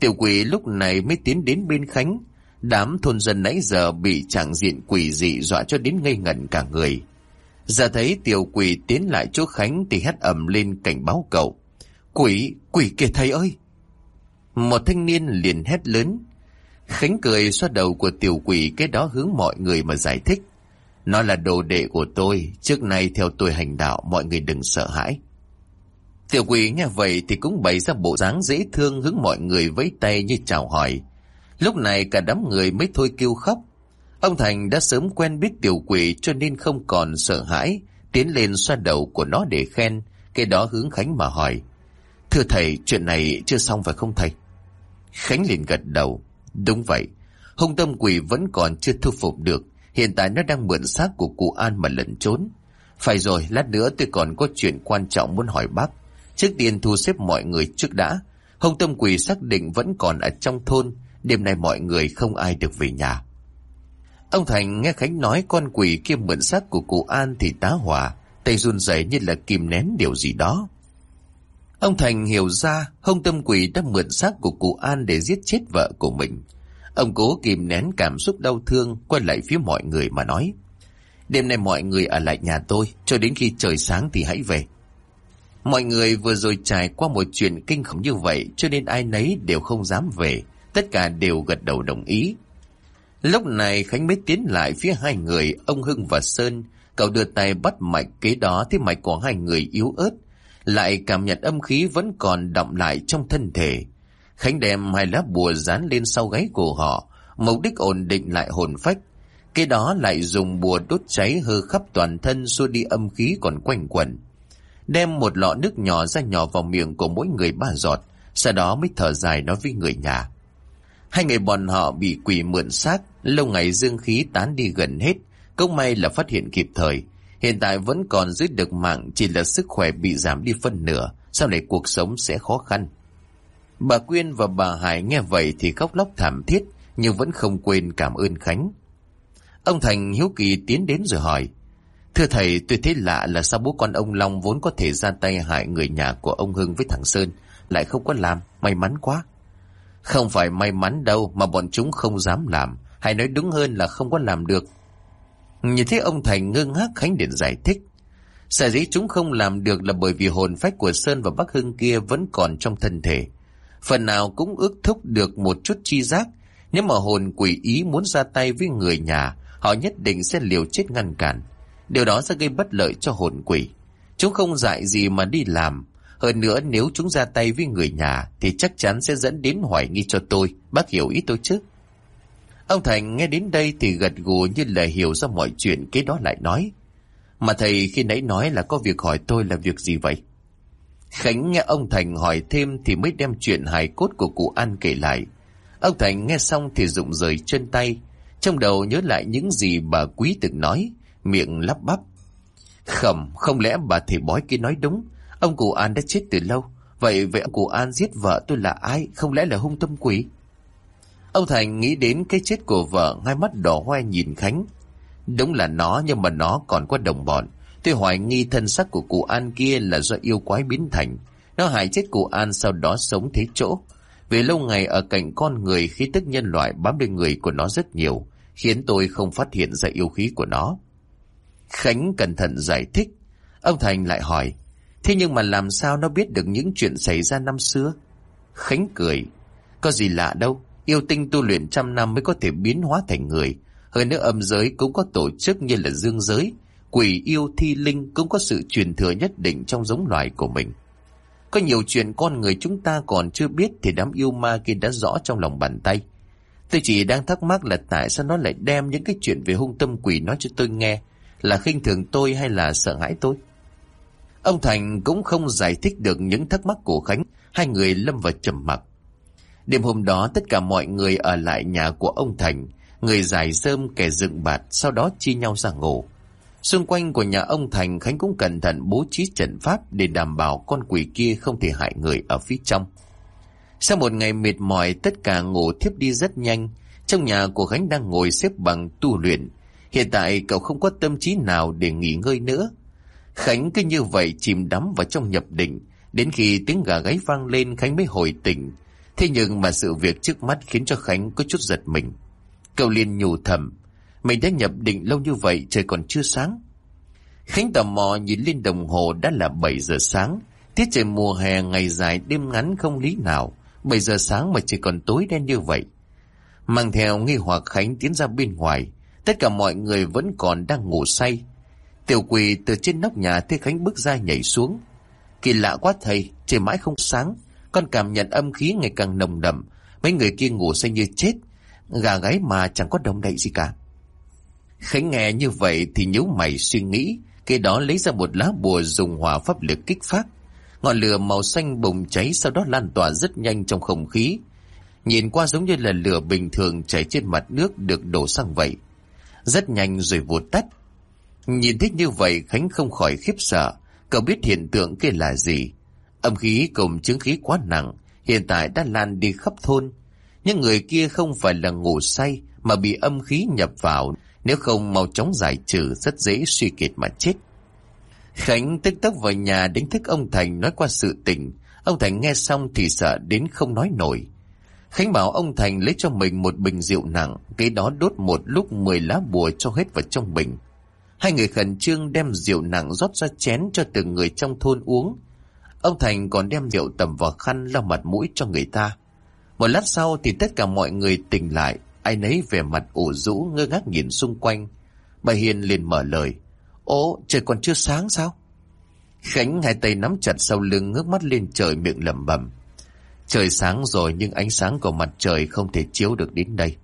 Tiểu quỷ lúc này mới tiến đến bên Khánh. Đám thôn dân nãy giờ bị trạng diện quỷ dị dọa cho đến ngây ngẩn cả người. Giờ thấy tiểu quỷ tiến lại chỗ Khánh thì hét ầm lên cảnh báo cậu. Quỷ, quỷ kìa thầy ơi! Một thanh niên liền hét lớn. Khánh cười xoa đầu của tiểu quỷ cái đó hướng mọi người mà giải thích. Nó là đồ đệ của tôi, trước nay theo tôi hành đạo mọi người đừng sợ hãi. Tiểu quỷ nghe vậy thì cũng bày ra bộ dáng dễ thương hướng mọi người vẫy tay như chào hỏi. Lúc này cả đám người mới thôi kêu khóc. Ông Thành đã sớm quen biết tiểu quỷ cho nên không còn sợ hãi, tiến lên xoa đầu của nó để khen, cái đó hướng Khánh mà hỏi. Thưa thầy, chuyện này chưa xong phải không thầy? Khánh liền gật đầu. Đúng vậy, hung tâm quỷ vẫn còn chưa thu phục được. Hiện tại nó đang mượn xác của cụ An mà lẩn trốn. Phải rồi, lát nữa tôi còn có chuyện quan trọng muốn hỏi bác. Trước tiên thu xếp mọi người trước đã. Hung tâm quỷ xác định vẫn còn ở trong thôn. Đêm nay mọi người không ai được về nhà. Ông Thành nghe Khánh nói con quỷ kia mượn xác của cụ An thì tá hỏa. Tay run rẩy như là kìm nén điều gì đó. Ông Thành hiểu ra hông tâm quỷ đã mượn xác của cụ An để giết chết vợ của mình. Ông cố kìm nén cảm xúc đau thương quay lại phía mọi người mà nói. Đêm nay mọi người ở lại nhà tôi cho đến khi trời sáng thì hãy về. Mọi người vừa rồi trải qua một chuyện kinh khủng như vậy cho nên ai nấy đều không dám về. Tất cả đều gật đầu đồng ý. Lúc này Khánh mới tiến lại phía hai người, ông Hưng và Sơn. Cậu đưa tay bắt mạch kế đó thì mạch của hai người yếu ớt. Lại cảm nhận âm khí vẫn còn đọng lại trong thân thể. Khánh đem hai lá bùa dán lên sau gáy của họ, mục đích ổn định lại hồn phách. Kế đó lại dùng bùa đốt cháy hư khắp toàn thân xua đi âm khí còn quanh quẩn. Đem một lọ nước nhỏ ra nhỏ vào miệng của mỗi người ba giọt, sau đó mới thở dài nói với người nhà. Hai người bọn họ bị quỷ mượn xác, lâu ngày dương khí tán đi gần hết, công may là phát hiện kịp thời. Hiện tại vẫn còn giữ được mạng chỉ là sức khỏe bị giảm đi phân nửa, sau này cuộc sống sẽ khó khăn. Bà Quyên và bà Hải nghe vậy thì khóc lóc thảm thiết, nhưng vẫn không quên cảm ơn Khánh. Ông Thành hiếu kỳ tiến đến rồi hỏi, Thưa thầy, tôi thấy lạ là sao bố con ông Long vốn có thể ra tay hại người nhà của ông Hưng với thằng Sơn, lại không có làm, may mắn quá. Không phải may mắn đâu mà bọn chúng không dám làm, hay nói đúng hơn là không có làm được. Như thế ông Thành ngưng hắc Khánh Điện giải thích. Sở dĩ chúng không làm được là bởi vì hồn phách của Sơn và Bắc Hưng kia vẫn còn trong thân thể. Phần nào cũng ước thúc được một chút chi giác. Nếu mà hồn quỷ ý muốn ra tay với người nhà, họ nhất định sẽ liều chết ngăn cản. Điều đó sẽ gây bất lợi cho hồn quỷ. Chúng không dạy gì mà đi làm. Hơn nữa nếu chúng ra tay với người nhà thì chắc chắn sẽ dẫn đến hoài nghi cho tôi. Bác hiểu ý tôi chứ? Ông Thành nghe đến đây thì gật gù như là hiểu ra mọi chuyện kế đó lại nói. Mà thầy khi nãy nói là có việc hỏi tôi là việc gì vậy? Khánh nghe ông Thành hỏi thêm thì mới đem chuyện hài cốt của cụ An kể lại. Ông Thành nghe xong thì rụng rời chân tay, trong đầu nhớ lại những gì bà Quý từng nói, miệng lắp bắp. Khẩm, không lẽ bà thầy bói kia nói đúng, ông cụ An đã chết từ lâu, vậy vậy ông cụ An giết vợ tôi là ai, không lẽ là hung tâm quỷ? Ông Thành nghĩ đến cái chết của vợ, ngay mắt đỏ hoe nhìn Khánh. Đúng là nó nhưng mà nó còn có đồng bọn. Tôi hoài nghi thân sắc của cụ An kia là do yêu quái biến thành. Nó hại chết cụ An sau đó sống thế chỗ. Vì lâu ngày ở cạnh con người khí tức nhân loại bám lên người của nó rất nhiều, khiến tôi không phát hiện ra yêu khí của nó. Khánh cẩn thận giải thích. Ông Thành lại hỏi, thế nhưng mà làm sao nó biết được những chuyện xảy ra năm xưa? Khánh cười, có gì lạ đâu, yêu tinh tu luyện trăm năm mới có thể biến hóa thành người. Hơn nữa âm giới cũng có tổ chức như là dương giới, quỷ yêu thi linh cũng có sự truyền thừa nhất định trong giống loài của mình. Có nhiều chuyện con người chúng ta còn chưa biết thì đám yêu ma kia đã rõ trong lòng bàn tay. Tôi chỉ đang thắc mắc là tại sao nó lại đem những cái chuyện về hung tâm quỷ nói cho tôi nghe, là khinh thường tôi hay là sợ hãi tôi. Ông Thành cũng không giải thích được những thắc mắc của Khánh, hai người lâm vào trầm mặc. Đêm hôm đó tất cả mọi người ở lại nhà của ông Thành, người giải sơm kẻ dựng bạt, sau đó chia nhau ra ngủ. Xung quanh của nhà ông Thành Khánh cũng cẩn thận bố trí trận pháp để đảm bảo con quỷ kia không thể hại người ở phía trong. Sau một ngày mệt mỏi tất cả ngủ thiếp đi rất nhanh. Trong nhà của Khánh đang ngồi xếp bằng tu luyện. Hiện tại cậu không có tâm trí nào để nghỉ ngơi nữa. Khánh cứ như vậy chìm đắm vào trong nhập định. Đến khi tiếng gà gáy vang lên Khánh mới hồi tỉnh. Thế nhưng mà sự việc trước mắt khiến cho Khánh có chút giật mình. Cậu liền nhủ thầm. Mình đã nhập định lâu như vậy trời còn chưa sáng. Khánh tò mò nhìn lên đồng hồ đã là 7 giờ sáng. Tiết trời mùa hè ngày dài đêm ngắn không lý nào. 7 giờ sáng mà chỉ còn tối đen như vậy. Mang theo nghi hoặc Khánh tiến ra bên ngoài. Tất cả mọi người vẫn còn đang ngủ say. Tiểu quỳ từ trên nóc nhà thấy Khánh bước ra nhảy xuống. Kỳ lạ quá thầy, trời mãi không sáng. Con cảm nhận âm khí ngày càng nồng đậm. Mấy người kia ngủ say như chết. Gà gáy mà chẳng có đồng đậy gì cả. Khánh nghe như vậy thì nhíu mày suy nghĩ, cái đó lấy ra một lá bùa dùng hỏa pháp lực kích phát. Ngọn lửa màu xanh bùng cháy sau đó lan tỏa rất nhanh trong không khí. Nhìn qua giống như là lửa bình thường chảy trên mặt nước được đổ sang vậy. Rất nhanh rồi vụt tắt. Nhìn thấy như vậy Khánh không khỏi khiếp sợ, cậu biết hiện tượng kia là gì. Âm khí cùng chứng khí quá nặng, hiện tại đã lan đi khắp thôn. những người kia không phải là ngủ say mà bị âm khí nhập vào nếu không mau chóng giải trừ rất dễ suy kiệt mà chết. Khánh tức tốc vào nhà đánh thức ông Thành nói qua sự tình. Ông Thành nghe xong thì sợ đến không nói nổi. Khánh bảo ông Thành lấy cho mình một bình rượu nặng, cái đó đốt một lúc 10 lá bùa cho hết vào trong bình. Hai người khẩn trương đem rượu nặng rót ra chén cho từng người trong thôn uống. Ông Thành còn đem rượu tầm vào khăn lau mặt mũi cho người ta. Một lát sau thì tất cả mọi người tỉnh lại, ai nấy về mặt ủ rũ ngơ ngác nhìn xung quanh. Bà Hiền liền mở lời. Ồ, trời còn chưa sáng sao? Khánh hai tay nắm chặt sau lưng ngước mắt lên trời miệng lẩm bẩm. Trời sáng rồi nhưng ánh sáng của mặt trời không thể chiếu được đến đây.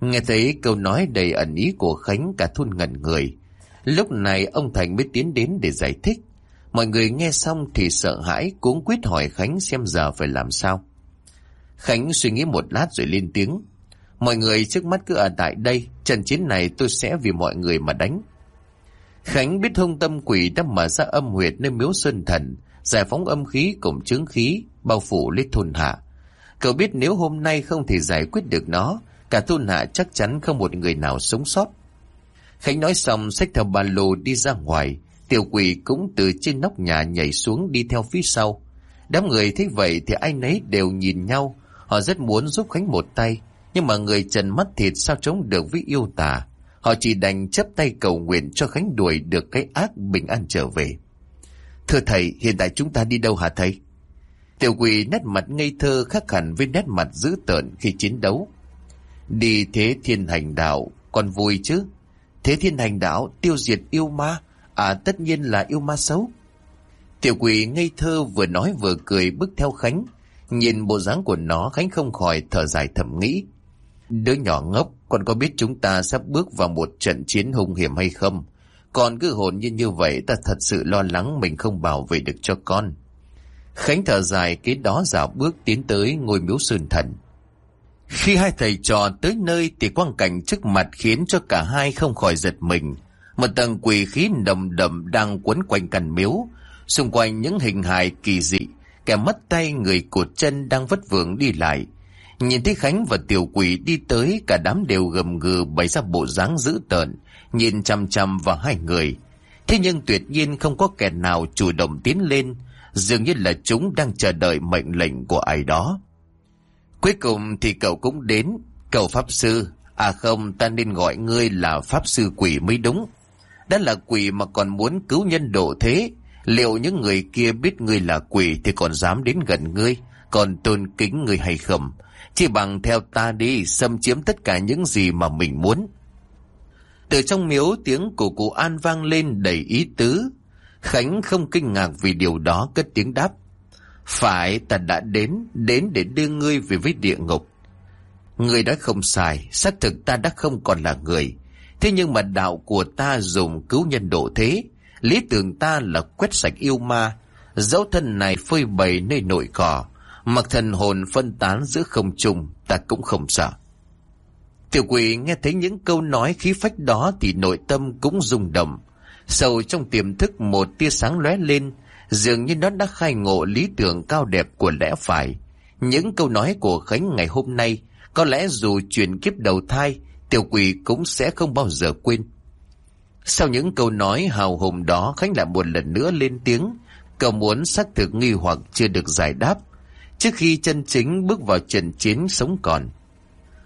Nghe thấy câu nói đầy ẩn ý của Khánh cả thôn ngẩn người. Lúc này ông Thành mới tiến đến để giải thích. Mọi người nghe xong thì sợ hãi cuống quyết hỏi Khánh xem giờ phải làm sao. Khánh suy nghĩ một lát rồi lên tiếng. Mọi người trước mắt cứ ở tại đây, trận chiến này tôi sẽ vì mọi người mà đánh. Khánh biết thông tâm quỷ đã mở ra âm huyệt nơi miếu sơn thần, giải phóng âm khí cùng chứng khí, bao phủ lấy thôn hạ. Cậu biết nếu hôm nay không thể giải quyết được nó, cả thôn hạ chắc chắn không một người nào sống sót. Khánh nói xong xách theo ba lô đi ra ngoài, tiểu quỷ cũng từ trên nóc nhà nhảy xuống đi theo phía sau. Đám người thấy vậy thì ai nấy đều nhìn nhau, họ rất muốn giúp Khánh một tay, nhưng mà người trần mắt thịt sao chống được với yêu tà. Họ chỉ đành chấp tay cầu nguyện cho Khánh đuổi được cái ác bình an trở về. Thưa thầy, hiện tại chúng ta đi đâu hả thầy? Tiểu quỷ nét mặt ngây thơ khác hẳn với nét mặt dữ tợn khi chiến đấu. Đi thế thiên hành đạo, còn vui chứ? Thế thiên hành đạo tiêu diệt yêu ma, à tất nhiên là yêu ma xấu. Tiểu quỷ ngây thơ vừa nói vừa cười bước theo Khánh. Nhìn bộ dáng của nó Khánh không khỏi thở dài thầm nghĩ. Đứa nhỏ ngốc, còn có biết chúng ta sắp bước vào một trận chiến hung hiểm hay không? Còn cứ hồn như như vậy ta thật sự lo lắng mình không bảo vệ được cho con. Khánh thở dài kế đó dạo bước tiến tới ngôi miếu sơn thần. Khi hai thầy trò tới nơi thì quang cảnh trước mặt khiến cho cả hai không khỏi giật mình. Một tầng quỷ khí đầm đầm đang quấn quanh căn miếu, xung quanh những hình hài kỳ dị, kẻ mất tay người cột chân đang vất vưởng đi lại. Nhìn thấy Khánh và tiểu quỷ đi tới cả đám đều gầm gừ bày ra bộ dáng dữ tợn, nhìn chăm chăm vào hai người. Thế nhưng tuyệt nhiên không có kẻ nào chủ động tiến lên, dường như là chúng đang chờ đợi mệnh lệnh của ai đó. Cuối cùng thì cậu cũng đến, cậu Pháp Sư, à không ta nên gọi ngươi là Pháp Sư quỷ mới đúng. Đã là quỷ mà còn muốn cứu nhân độ thế, liệu những người kia biết ngươi là quỷ thì còn dám đến gần ngươi, còn tôn kính ngươi hay không? Chỉ bằng theo ta đi xâm chiếm tất cả những gì mà mình muốn. Từ trong miếu tiếng của cụ An vang lên đầy ý tứ. Khánh không kinh ngạc vì điều đó cất tiếng đáp. Phải ta đã đến, đến để đưa ngươi về với địa ngục. Ngươi đã không sai, xác thực ta đã không còn là người. Thế nhưng mà đạo của ta dùng cứu nhân độ thế. Lý tưởng ta là quét sạch yêu ma, dẫu thân này phơi bày nơi nội cỏ. Mặc thần hồn phân tán giữa không trung, ta cũng không sợ. Tiểu quỷ nghe thấy những câu nói khí phách đó thì nội tâm cũng rung động. Sâu trong tiềm thức một tia sáng lóe lên, dường như nó đã khai ngộ lý tưởng cao đẹp của lẽ phải. Những câu nói của Khánh ngày hôm nay, có lẽ dù chuyển kiếp đầu thai, tiểu quỷ cũng sẽ không bao giờ quên. Sau những câu nói hào hùng đó, Khánh lại một lần nữa lên tiếng, cậu muốn xác thực nghi hoặc chưa được giải đáp, trước khi chân chính bước vào trận chiến sống còn.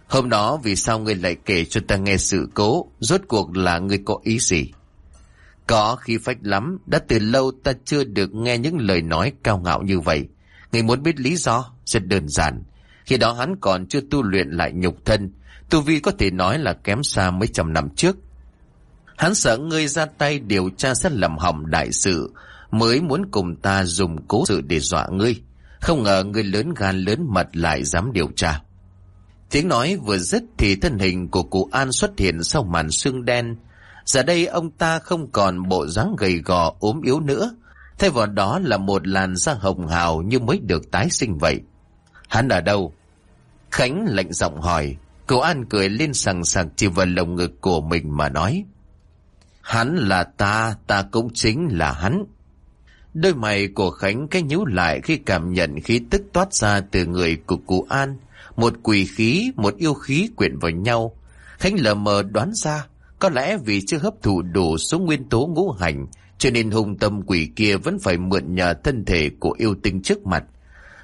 Hôm đó vì sao ngươi lại kể cho ta nghe sự cố, rốt cuộc là ngươi có ý gì? Có khi phách lắm, đã từ lâu ta chưa được nghe những lời nói cao ngạo như vậy. Ngươi muốn biết lý do? Rất đơn giản. Khi đó hắn còn chưa tu luyện lại nhục thân, tu vi có thể nói là kém xa mấy trăm năm trước. Hắn sợ ngươi ra tay điều tra sẽ làm hỏng đại sự, mới muốn cùng ta dùng cố sự để dọa ngươi. Không ngờ ngươi lớn gan lớn mật lại dám điều tra. Tiếng nói vừa dứt thì thân hình của cụ An xuất hiện sau màn xương đen. Giờ đây ông ta không còn bộ dáng gầy gò ốm yếu nữa. Thay vào đó là một làn da hồng hào như mới được tái sinh vậy. Hắn ở đâu? Khánh lạnh giọng hỏi. Cậu An cười lên sằng sặc chỉ vào lồng ngực của mình mà nói. Hắn là ta, ta cũng chính là hắn. Đôi mày của Khánh cái nhíu lại khi cảm nhận khí tức toát ra từ người của cụ An. Một quỷ khí, một yêu khí quyện vào nhau. Khánh lờ mờ đoán ra, có lẽ vì chưa hấp thụ đủ số nguyên tố ngũ hành, cho nên hung tâm quỷ kia vẫn phải mượn nhờ thân thể của yêu tinh trước mặt.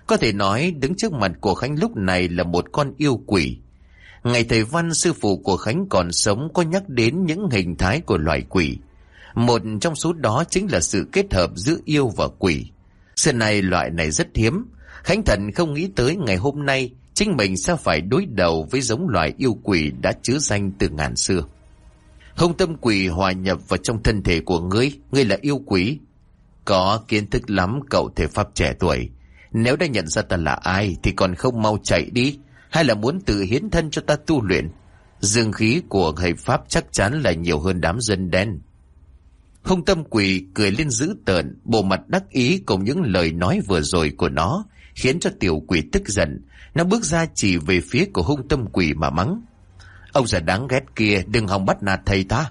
Có thể nói đứng trước mặt của Khánh lúc này là một con yêu quỷ. Ngày thầy văn sư phụ của Khánh còn sống có nhắc đến những hình thái của loài quỷ. Một trong số đó chính là sự kết hợp giữa yêu và quỷ. Xưa này loại này rất hiếm. Khánh Thần không nghĩ tới ngày hôm nay chính mình sẽ phải đối đầu với giống loài yêu quỷ đã chứa danh từ ngàn xưa. Hồng tâm quỷ hòa nhập vào trong thân thể của ngươi, ngươi là yêu quỷ. Có kiến thức lắm cậu thể pháp trẻ tuổi. Nếu đã nhận ra ta là ai thì còn không mau chạy đi, hay là muốn tự hiến thân cho ta tu luyện. Dương khí của thầy pháp chắc chắn là nhiều hơn đám dân đen. hung tâm quỷ cười lên dữ tợn, bộ mặt đắc ý cùng những lời nói vừa rồi của nó, khiến cho tiểu quỷ tức giận. Nó bước ra chỉ về phía của hung tâm quỷ mà mắng. Ông già đáng ghét kia đừng hòng bắt nạt thầy ta.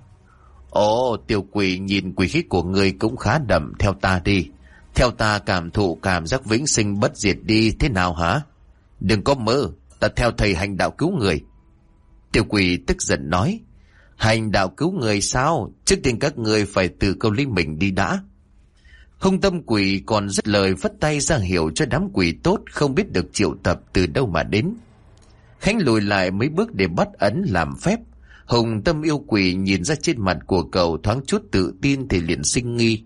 Ồ, tiểu quỷ nhìn quỷ khí của người cũng khá đậm theo ta đi. Theo ta cảm thụ cảm giác vĩnh sinh bất diệt đi thế nào hả? Đừng có mơ, ta theo thầy hành đạo cứu người. Tiểu quỷ tức giận nói. Hành đạo cứu người sao? Trước tiên các người phải từ câu linh mình đi đã. Hung tâm quỷ còn rất lời vất tay ra hiệu cho đám quỷ tốt không biết được triệu tập từ đâu mà đến. Khánh lùi lại mấy bước để bắt ấn làm phép. Hùng tâm yêu quỷ nhìn ra trên mặt của cậu thoáng chút tự tin thì liền sinh nghi.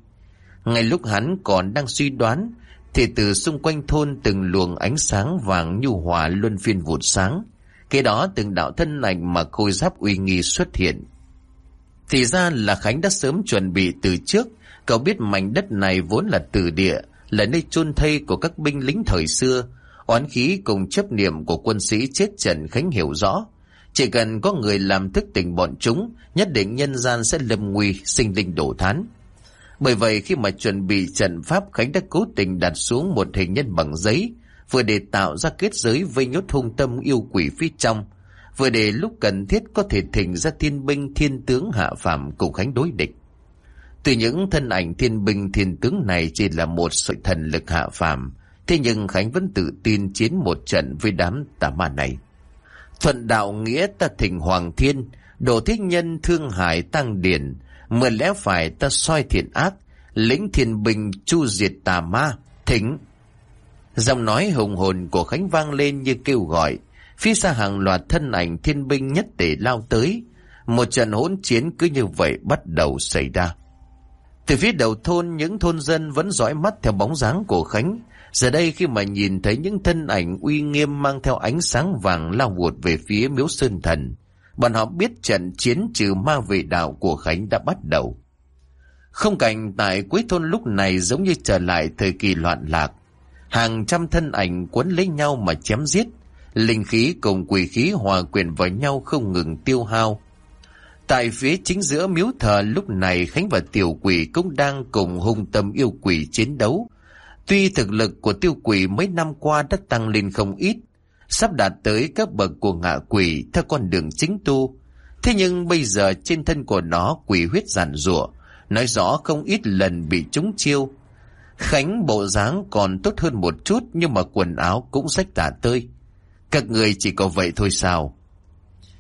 Ngay lúc hắn còn đang suy đoán, thì từ xung quanh thôn từng luồng ánh sáng vàng nhu hòa luân phiên vụt sáng. Kế đó từng đạo thân lành mà khôi giáp uy nghi xuất hiện. Thì ra là Khánh đã sớm chuẩn bị từ trước, cậu biết mảnh đất này vốn là tử địa, là nơi chôn thây của các binh lính thời xưa, oán khí cùng chấp niệm của quân sĩ chết trận Khánh hiểu rõ. Chỉ cần có người làm thức tỉnh bọn chúng, nhất định nhân gian sẽ lâm nguy, sinh linh đổ thán. Bởi vậy khi mà chuẩn bị trận pháp Khánh đã cố tình đặt xuống một hình nhân bằng giấy, vừa để tạo ra kết giới vây nhốt hung tâm yêu quỷ phía trong, vừa để lúc cần thiết có thể thỉnh ra thiên binh thiên tướng hạ phạm cùng Khánh đối địch. Từ những thân ảnh thiên binh thiên tướng này chỉ là một sợi thần lực hạ phàm, thế nhưng Khánh vẫn tự tin chiến một trận với đám tà ma này. Thuận đạo nghĩa ta thỉnh Hoàng Thiên, đồ thích nhân thương hải tăng điển, mượn lẽ phải ta soi thiện ác, lĩnh thiên bình chu diệt tà ma, thỉnh. Giọng nói hùng hồn của Khánh vang lên như kêu gọi, phía xa hàng loạt thân ảnh thiên binh nhất tể lao tới, một trận hỗn chiến cứ như vậy bắt đầu xảy ra. Từ phía đầu thôn, những thôn dân vẫn dõi mắt theo bóng dáng của Khánh. Giờ đây khi mà nhìn thấy những thân ảnh uy nghiêm mang theo ánh sáng vàng lao vụt về phía miếu sơn thần, bọn họ biết trận chiến trừ ma vệ đạo của Khánh đã bắt đầu. Không cảnh tại cuối thôn lúc này giống như trở lại thời kỳ loạn lạc. Hàng trăm thân ảnh quấn lấy nhau mà chém giết, linh khí cùng quỷ khí hòa quyện vào nhau không ngừng tiêu hao. Tại phía chính giữa miếu thờ lúc này Khánh và tiểu quỷ cũng đang cùng hung tâm yêu quỷ chiến đấu. Tuy thực lực của tiêu quỷ mấy năm qua đã tăng lên không ít, sắp đạt tới các bậc của ngạ quỷ theo con đường chính tu. Thế nhưng bây giờ trên thân của nó quỷ huyết giản rủa nói rõ không ít lần bị trúng chiêu. Khánh bộ dáng còn tốt hơn một chút nhưng mà quần áo cũng rách tả tơi. Các người chỉ có vậy thôi sao?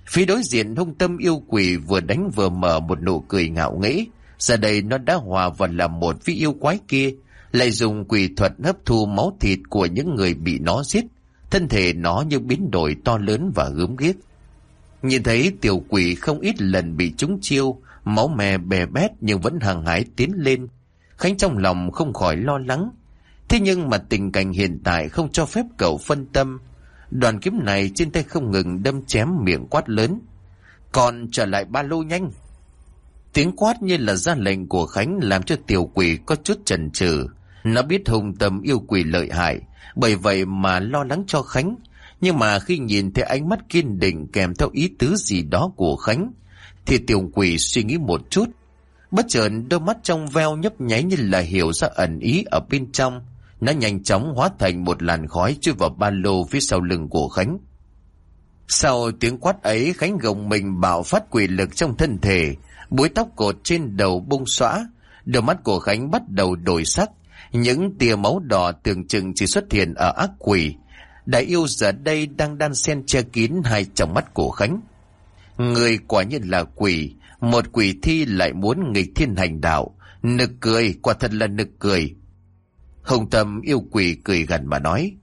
Phía đối diện hung tâm yêu quỷ vừa đánh vừa mở một nụ cười ngạo nghễ. Giờ đây nó đã hòa vào làm một vị yêu quái kia, lại dùng quỷ thuật hấp thu máu thịt của những người bị nó giết. Thân thể nó như biến đổi to lớn và gớm ghiếc. Nhìn thấy tiểu quỷ không ít lần bị trúng chiêu, máu mè bè bét nhưng vẫn hàng hái tiến lên. Khánh trong lòng không khỏi lo lắng. Thế nhưng mà tình cảnh hiện tại không cho phép cậu phân tâm, Đoàn kiếm này trên tay không ngừng đâm chém miệng quát lớn. Còn trở lại ba lô nhanh. Tiếng quát như là ra lệnh của Khánh làm cho tiểu quỷ có chút chần chừ. Nó biết hùng tâm yêu quỷ lợi hại, bởi vậy mà lo lắng cho Khánh. Nhưng mà khi nhìn thấy ánh mắt kiên định kèm theo ý tứ gì đó của Khánh, thì tiểu quỷ suy nghĩ một chút. Bất chợt đôi mắt trong veo nhấp nháy như là hiểu ra ẩn ý ở bên trong. Nó nhanh chóng hóa thành một làn khói chui vào ba lô phía sau lưng của Khánh. Sau tiếng quát ấy Khánh gồng mình bạo phát quỷ lực trong thân thể, búi tóc cột trên đầu bung xõa, đôi mắt của Khánh bắt đầu đổi sắc, những tia máu đỏ tưởng chừng chỉ xuất hiện ở ác quỷ. Đại yêu giờ đây đang đan xen che kín hai trong mắt của Khánh. Người quả nhiên là quỷ, một quỷ thi lại muốn nghịch thiên hành đạo. Nực cười, quả thật là nực cười. Hồng Tâm yêu quỷ cười gần mà nói.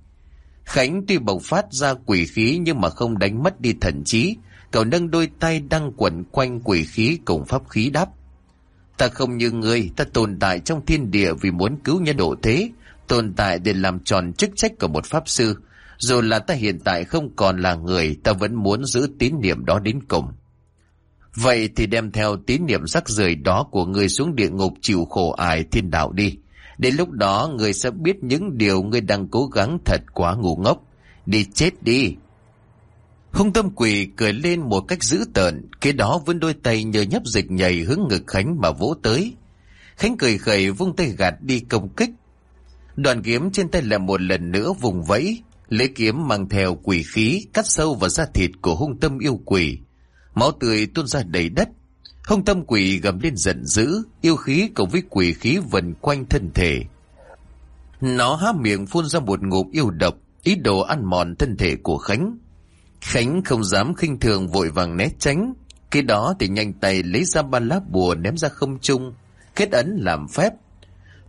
Khánh tuy bộc phát ra quỷ khí nhưng mà không đánh mất đi thần trí. Cậu nâng đôi tay đang quẩn quanh quỷ khí cùng pháp khí đáp. Ta không như ngươi, ta tồn tại trong thiên địa vì muốn cứu nhân độ thế, tồn tại để làm tròn chức trách của một pháp sư. Dù là ta hiện tại không còn là người, ta vẫn muốn giữ tín niệm đó đến cùng. Vậy thì đem theo tín niệm rắc rời đó của người xuống địa ngục chịu khổ ải thiên đạo đi. Đến lúc đó người sẽ biết những điều người đang cố gắng thật quá ngu ngốc. Đi chết đi. Hung tâm quỷ cười lên một cách dữ tợn, kế đó vươn đôi tay nhờ nhấp dịch nhảy hướng ngực Khánh mà vỗ tới. Khánh cười khẩy vung tay gạt đi công kích. Đoàn kiếm trên tay lại một lần nữa vùng vẫy, lấy kiếm mang theo quỷ khí cắt sâu vào da thịt của hung tâm yêu quỷ. Máu tươi tuôn ra đầy đất. Hung tâm quỷ gầm lên giận dữ, yêu khí cùng với quỷ khí vần quanh thân thể. Nó há miệng phun ra một ngụm yêu độc, ý đồ ăn mòn thân thể của Khánh. Khánh không dám khinh thường vội vàng né tránh. Khi đó thì nhanh tay lấy ra ba lá bùa ném ra không trung, kết ấn làm phép.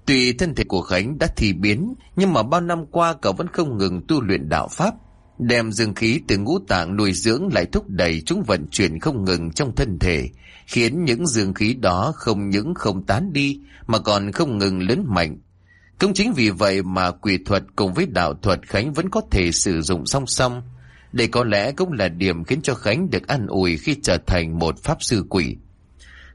Tuy thân thể của Khánh đã thi biến, nhưng mà bao năm qua cậu vẫn không ngừng tu luyện đạo Pháp. Đem dương khí từ ngũ tạng nuôi dưỡng lại thúc đẩy chúng vận chuyển không ngừng trong thân thể, khiến những dương khí đó không những không tán đi mà còn không ngừng lớn mạnh. Cũng chính vì vậy mà quỷ thuật cùng với đạo thuật Khánh vẫn có thể sử dụng song song. Đây có lẽ cũng là điểm khiến cho Khánh được an ủi khi trở thành một pháp sư quỷ.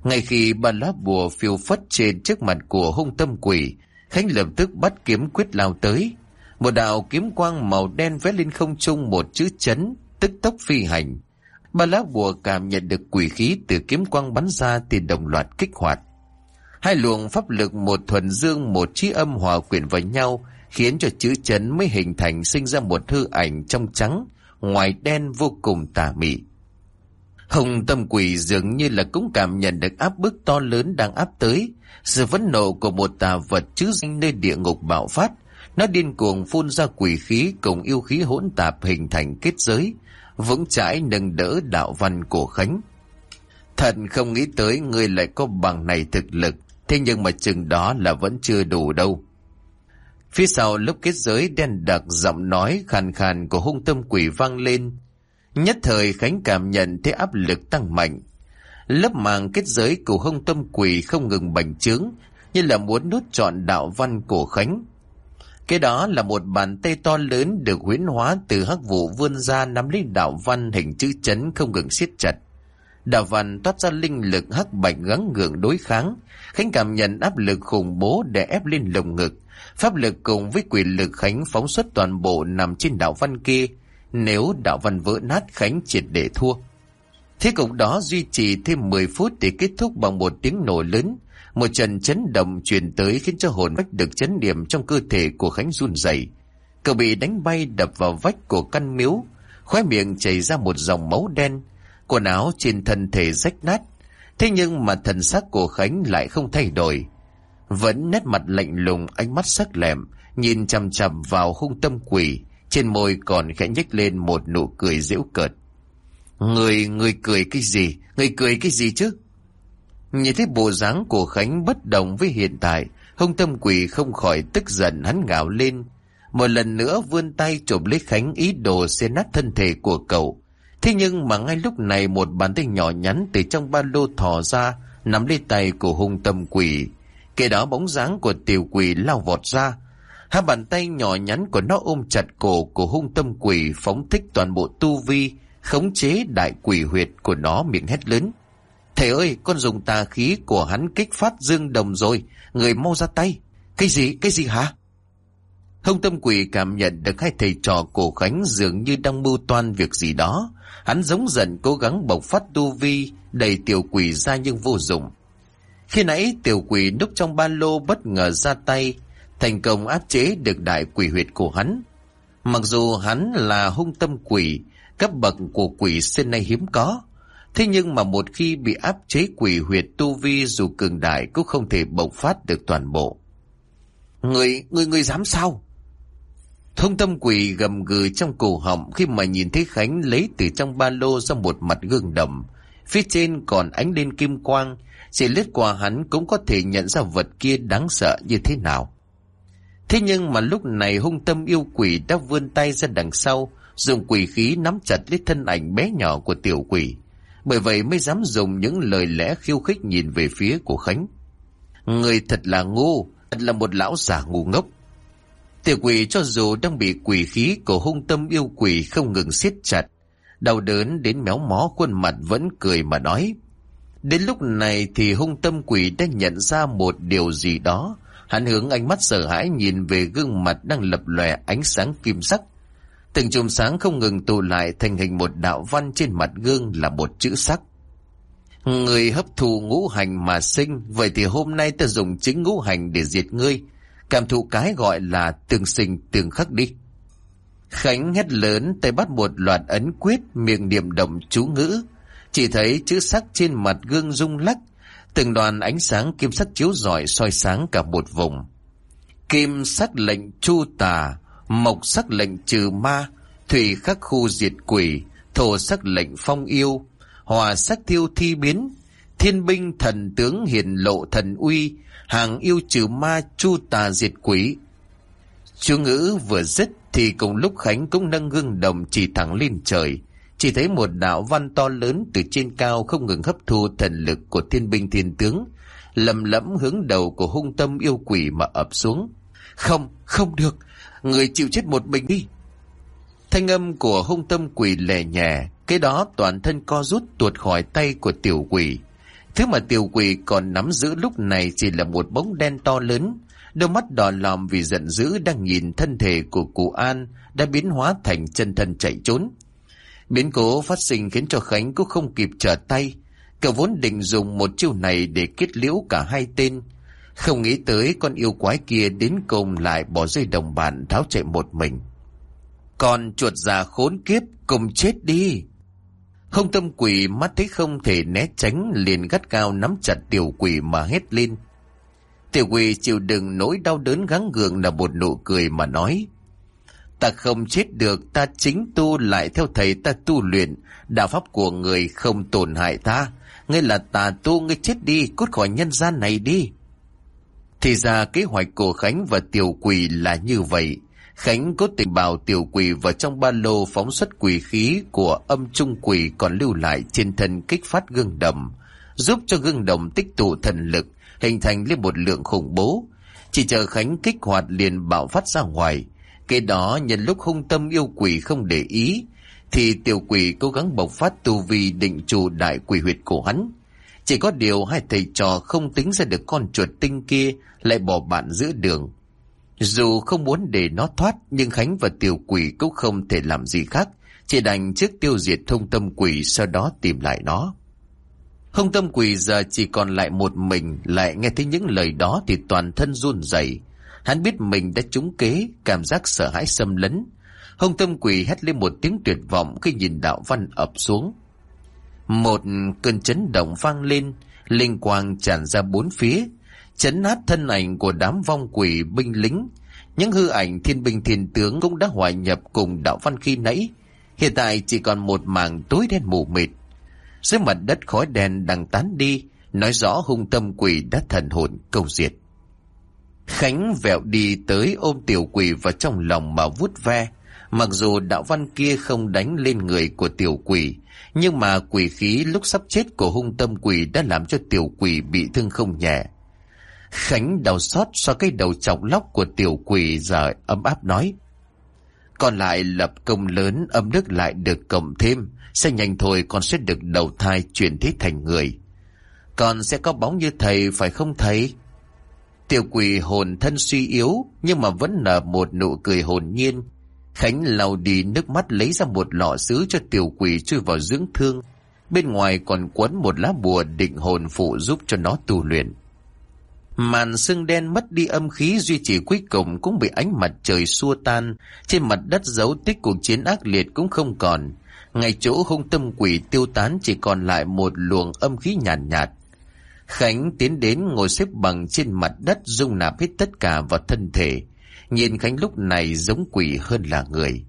Ngay khi ba lá bùa phiêu phất trên trước mặt của hung tâm quỷ, Khánh lập tức bắt kiếm quyết lao tới. Một đạo kiếm quang màu đen vẽ lên không trung một chữ chấn, tức tốc phi hành. Ba lá bùa cảm nhận được quỷ khí từ kiếm quang bắn ra thì đồng loạt kích hoạt. Hai luồng pháp lực một thuần dương một trí âm hòa quyện vào nhau khiến cho chữ chấn mới hình thành sinh ra một hư ảnh trong trắng, ngoài đen vô cùng tà mị. Hồng tâm quỷ dường như là cũng cảm nhận được áp bức to lớn đang áp tới, sự vấn nộ của một tà vật chứ danh nơi địa ngục bạo phát, nó điên cuồng phun ra quỷ khí cùng yêu khí hỗn tạp hình thành kết giới, vững chãi nâng đỡ đạo văn của Khánh. Thật không nghĩ tới người lại có bằng này thực lực, thế nhưng mà chừng đó là vẫn chưa đủ đâu. Phía sau lúc kết giới đen đặc giọng nói khàn khàn của hung tâm quỷ vang lên. Nhất thời Khánh cảm nhận thấy áp lực tăng mạnh. Lớp màng kết giới của hung tâm quỷ không ngừng bành trướng, như là muốn nút trọn đạo văn của Khánh. Cái đó là một bàn tay to lớn được huyến hóa từ hắc vụ vươn ra nắm lấy đạo văn hình chữ chấn không ngừng siết chặt. Đạo văn toát ra linh lực hắc bạch gắng gượng đối kháng. Khánh cảm nhận áp lực khủng bố để ép lên lồng ngực. Pháp lực cùng với quyền lực Khánh phóng xuất toàn bộ nằm trên đạo văn kia. Nếu đạo văn vỡ nát Khánh triệt để thua. Thế cục đó duy trì thêm 10 phút để kết thúc bằng một tiếng nổ lớn. Một trận chấn động truyền tới khiến cho hồn vách được chấn điểm trong cơ thể của Khánh run rẩy. Cậu bị đánh bay đập vào vách của căn miếu, khóe miệng chảy ra một dòng máu đen, quần áo trên thân thể rách nát. Thế nhưng mà thần sắc của Khánh lại không thay đổi. Vẫn nét mặt lạnh lùng, ánh mắt sắc lẹm, nhìn chằm chằm vào hung tâm quỷ, trên môi còn khẽ nhếch lên một nụ cười giễu cợt. Người, người cười cái gì? Người cười cái gì chứ? Nhìn thấy bộ dáng của Khánh bất đồng với hiện tại, hung tâm quỷ không khỏi tức giận hắn ngạo lên. Một lần nữa vươn tay chộp lấy Khánh ý đồ xé nát thân thể của cậu. Thế nhưng mà ngay lúc này một bàn tay nhỏ nhắn từ trong ba lô thò ra, nắm lấy tay của hung tâm quỷ. Kể đó bóng dáng của tiểu quỷ lao vọt ra. Hai bàn tay nhỏ nhắn của nó ôm chặt cổ của hung tâm quỷ phóng thích toàn bộ tu vi, khống chế đại quỷ huyệt của nó miệng hét lớn. Thầy ơi, con dùng tà khí của hắn kích phát dương đồng rồi, người mau ra tay. Cái gì, cái gì hả? Hông tâm quỷ cảm nhận được hai thầy trò cổ Khánh dường như đang mưu toan việc gì đó. Hắn giống dần cố gắng bộc phát tu vi, đẩy tiểu quỷ ra nhưng vô dụng. Khi nãy tiểu quỷ núp trong ba lô bất ngờ ra tay, thành công áp chế được đại quỷ huyệt của hắn. Mặc dù hắn là hung tâm quỷ, cấp bậc của quỷ xưa nay hiếm có, Thế nhưng mà một khi bị áp chế quỷ huyệt tu vi dù cường đại cũng không thể bộc phát được toàn bộ. Người, người, người dám sao? Thông tâm quỷ gầm gừ trong cổ họng khi mà nhìn thấy Khánh lấy từ trong ba lô ra một mặt gương đầm. Phía trên còn ánh lên kim quang, chỉ lướt qua hắn cũng có thể nhận ra vật kia đáng sợ như thế nào. Thế nhưng mà lúc này hung tâm yêu quỷ đã vươn tay ra đằng sau, dùng quỷ khí nắm chặt lấy thân ảnh bé nhỏ của tiểu quỷ. Bởi vậy mới dám dùng những lời lẽ khiêu khích nhìn về phía của Khánh. Người thật là ngu, thật là một lão già ngu ngốc. Tiểu quỷ cho dù đang bị quỷ khí của hung tâm yêu quỷ không ngừng siết chặt, đau đớn đến méo mó khuôn mặt vẫn cười mà nói. Đến lúc này thì hung tâm quỷ đã nhận ra một điều gì đó. Hắn hướng ánh mắt sợ hãi nhìn về gương mặt đang lập lòe ánh sáng kim sắc. Từng chùm sáng không ngừng tụ lại thành hình một đạo văn trên mặt gương là một chữ sắc. Người hấp thụ ngũ hành mà sinh, vậy thì hôm nay ta dùng chính ngũ hành để diệt ngươi. Cảm thụ cái gọi là tương sinh tương khắc đi. Khánh hét lớn tay bắt một loạt ấn quyết miệng niệm động chú ngữ. Chỉ thấy chữ sắc trên mặt gương rung lắc, từng đoàn ánh sáng kim sắc chiếu rọi soi sáng cả một vùng. Kim sắc lệnh chu tà, mộc sắc lệnh trừ ma, thủy khắc khu diệt quỷ, thổ sắc lệnh phong yêu, hòa sắc thiêu thi biến, thiên binh thần tướng hiền lộ thần uy, hàng yêu trừ ma chu tà diệt quỷ. Chú ngữ vừa dứt thì cùng lúc Khánh cũng nâng gương đồng chỉ thẳng lên trời, chỉ thấy một đạo văn to lớn từ trên cao không ngừng hấp thu thần lực của thiên binh thiên tướng, lầm lẫm hướng đầu của hung tâm yêu quỷ mà ập xuống. Không, không được, người chịu chết một mình đi. Thanh âm của hung tâm quỷ lè nhẹ, cái đó toàn thân co rút tuột khỏi tay của tiểu quỷ. Thứ mà tiểu quỷ còn nắm giữ lúc này chỉ là một bóng đen to lớn, đôi mắt đỏ lòm vì giận dữ đang nhìn thân thể của cụ An đã biến hóa thành chân thân chạy trốn. Biến cố phát sinh khiến cho Khánh cũng không kịp trở tay. Cậu vốn định dùng một chiêu này để kết liễu cả hai tên. Không nghĩ tới con yêu quái kia đến cùng lại bỏ rơi đồng bạn tháo chạy một mình. Còn chuột già khốn kiếp cùng chết đi. Không tâm quỷ mắt thấy không thể né tránh liền gắt cao nắm chặt tiểu quỷ mà hét lên. Tiểu quỷ chịu đựng nỗi đau đớn gắng gượng là một nụ cười mà nói. Ta không chết được, ta chính tu lại theo thầy ta tu luyện, đạo pháp của người không tổn hại ta. Ngươi là tà tu, ngươi chết đi, cút khỏi nhân gian này đi. Thì ra kế hoạch của Khánh và tiểu quỷ là như vậy. Khánh cố tình bảo tiểu quỷ vào trong ba lô phóng xuất quỷ khí của âm trung quỷ còn lưu lại trên thân kích phát gương đầm, giúp cho gương đồng tích tụ thần lực, hình thành lên một lượng khủng bố. Chỉ chờ Khánh kích hoạt liền bạo phát ra ngoài. Kế đó nhân lúc hung tâm yêu quỷ không để ý, thì tiểu quỷ cố gắng bộc phát tu vi định chủ đại quỷ huyệt của hắn. Chỉ có điều hai thầy trò không tính ra được con chuột tinh kia lại bỏ bạn giữa đường. Dù không muốn để nó thoát, nhưng Khánh và tiểu quỷ cũng không thể làm gì khác, chỉ đành trước tiêu diệt thông tâm quỷ sau đó tìm lại nó. Thông tâm quỷ giờ chỉ còn lại một mình, lại nghe thấy những lời đó thì toàn thân run rẩy. Hắn biết mình đã trúng kế, cảm giác sợ hãi xâm lấn. Hông tâm quỷ hét lên một tiếng tuyệt vọng khi nhìn đạo văn ập xuống. Một cơn chấn động vang lên, linh quang tràn ra bốn phía, chấn nát thân ảnh của đám vong quỷ binh lính. Những hư ảnh thiên binh thiên tướng cũng đã hòa nhập cùng đạo văn khi nãy. Hiện tại chỉ còn một mảng tối đen mù mịt. Dưới mặt đất khói đen đang tán đi, nói rõ hung tâm quỷ đã thần hồn câu diệt. Khánh vẹo đi tới ôm tiểu quỷ vào trong lòng mà vút ve. Mặc dù đạo văn kia không đánh lên người của tiểu quỷ, nhưng mà quỷ khí lúc sắp chết của hung tâm quỷ đã làm cho tiểu quỷ bị thương không nhẹ. Khánh đau xót so cái đầu chọc lóc của tiểu quỷ giờ ấm áp nói. Còn lại lập công lớn âm đức lại được cộng thêm, sẽ nhanh thôi con sẽ được đầu thai chuyển thế thành người. Con sẽ có bóng như thầy phải không thầy? Tiểu quỷ hồn thân suy yếu nhưng mà vẫn nở một nụ cười hồn nhiên. Khánh lau đi nước mắt lấy ra một lọ sứ cho tiểu quỷ chui vào dưỡng thương. Bên ngoài còn quấn một lá bùa định hồn phụ giúp cho nó tu luyện. Màn sương đen mất đi âm khí duy trì cuối cùng cũng bị ánh mặt trời xua tan. Trên mặt đất dấu tích cuộc chiến ác liệt cũng không còn. Ngay chỗ hung tâm quỷ tiêu tán chỉ còn lại một luồng âm khí nhàn nhạt, nhạt. Khánh tiến đến ngồi xếp bằng trên mặt đất dung nạp hết tất cả vào thân thể. Nhìn Khánh lúc này giống quỷ hơn là người.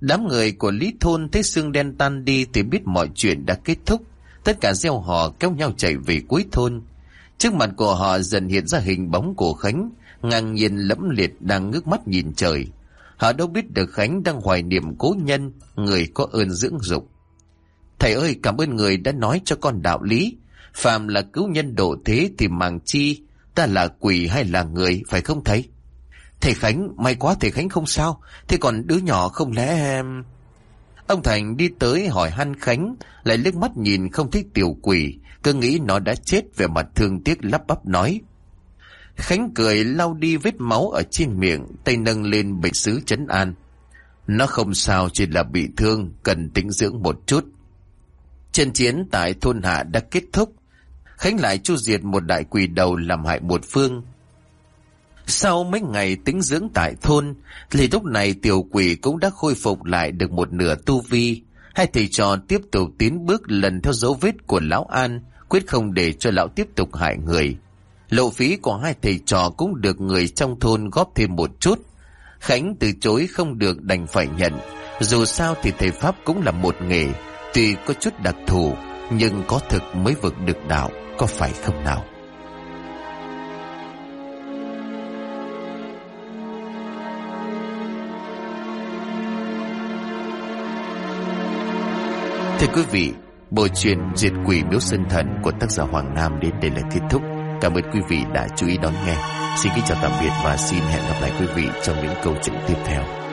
Đám người của Lý Thôn thấy xương đen tan đi thì biết mọi chuyện đã kết thúc. Tất cả gieo hò kéo nhau chạy về cuối thôn. Trước mặt của họ dần hiện ra hình bóng của Khánh, ngang nhiên lẫm liệt đang ngước mắt nhìn trời. Họ đâu biết được Khánh đang hoài niệm cố nhân, người có ơn dưỡng dục. Thầy ơi cảm ơn người đã nói cho con đạo lý. Phàm là cứu nhân độ thế thì màng chi, ta là quỷ hay là người, phải không thầy? Thầy Khánh, may quá thầy Khánh không sao, thế còn đứa nhỏ không lẽ... Ông Thành đi tới hỏi Han Khánh, lại liếc mắt nhìn không thích tiểu quỷ, cứ nghĩ nó đã chết về mặt thương tiếc lắp bắp nói. Khánh cười lau đi vết máu ở trên miệng, tay nâng lên bịch sứ chấn an. Nó không sao chỉ là bị thương, cần tĩnh dưỡng một chút. Trận chiến tại thôn hạ đã kết thúc. Khánh lại chu diệt một đại quỷ đầu làm hại một phương. Sau mấy ngày tính dưỡng tại thôn, thì lúc này tiểu quỷ cũng đã khôi phục lại được một nửa tu vi. Hai thầy trò tiếp tục tiến bước lần theo dấu vết của Lão An, quyết không để cho Lão tiếp tục hại người. Lộ phí của hai thầy trò cũng được người trong thôn góp thêm một chút. Khánh từ chối không được đành phải nhận. Dù sao thì thầy Pháp cũng là một nghề, tuy có chút đặc thù, nhưng có thực mới vực được đạo, có phải không nào? Thưa quý vị, bộ truyện Diệt Quỷ Miếu Sơn Thần của tác giả Hoàng Nam đến đây là kết thúc. Cảm ơn quý vị đã chú ý đón nghe. Xin kính chào tạm biệt và xin hẹn gặp lại quý vị trong những câu chuyện tiếp theo.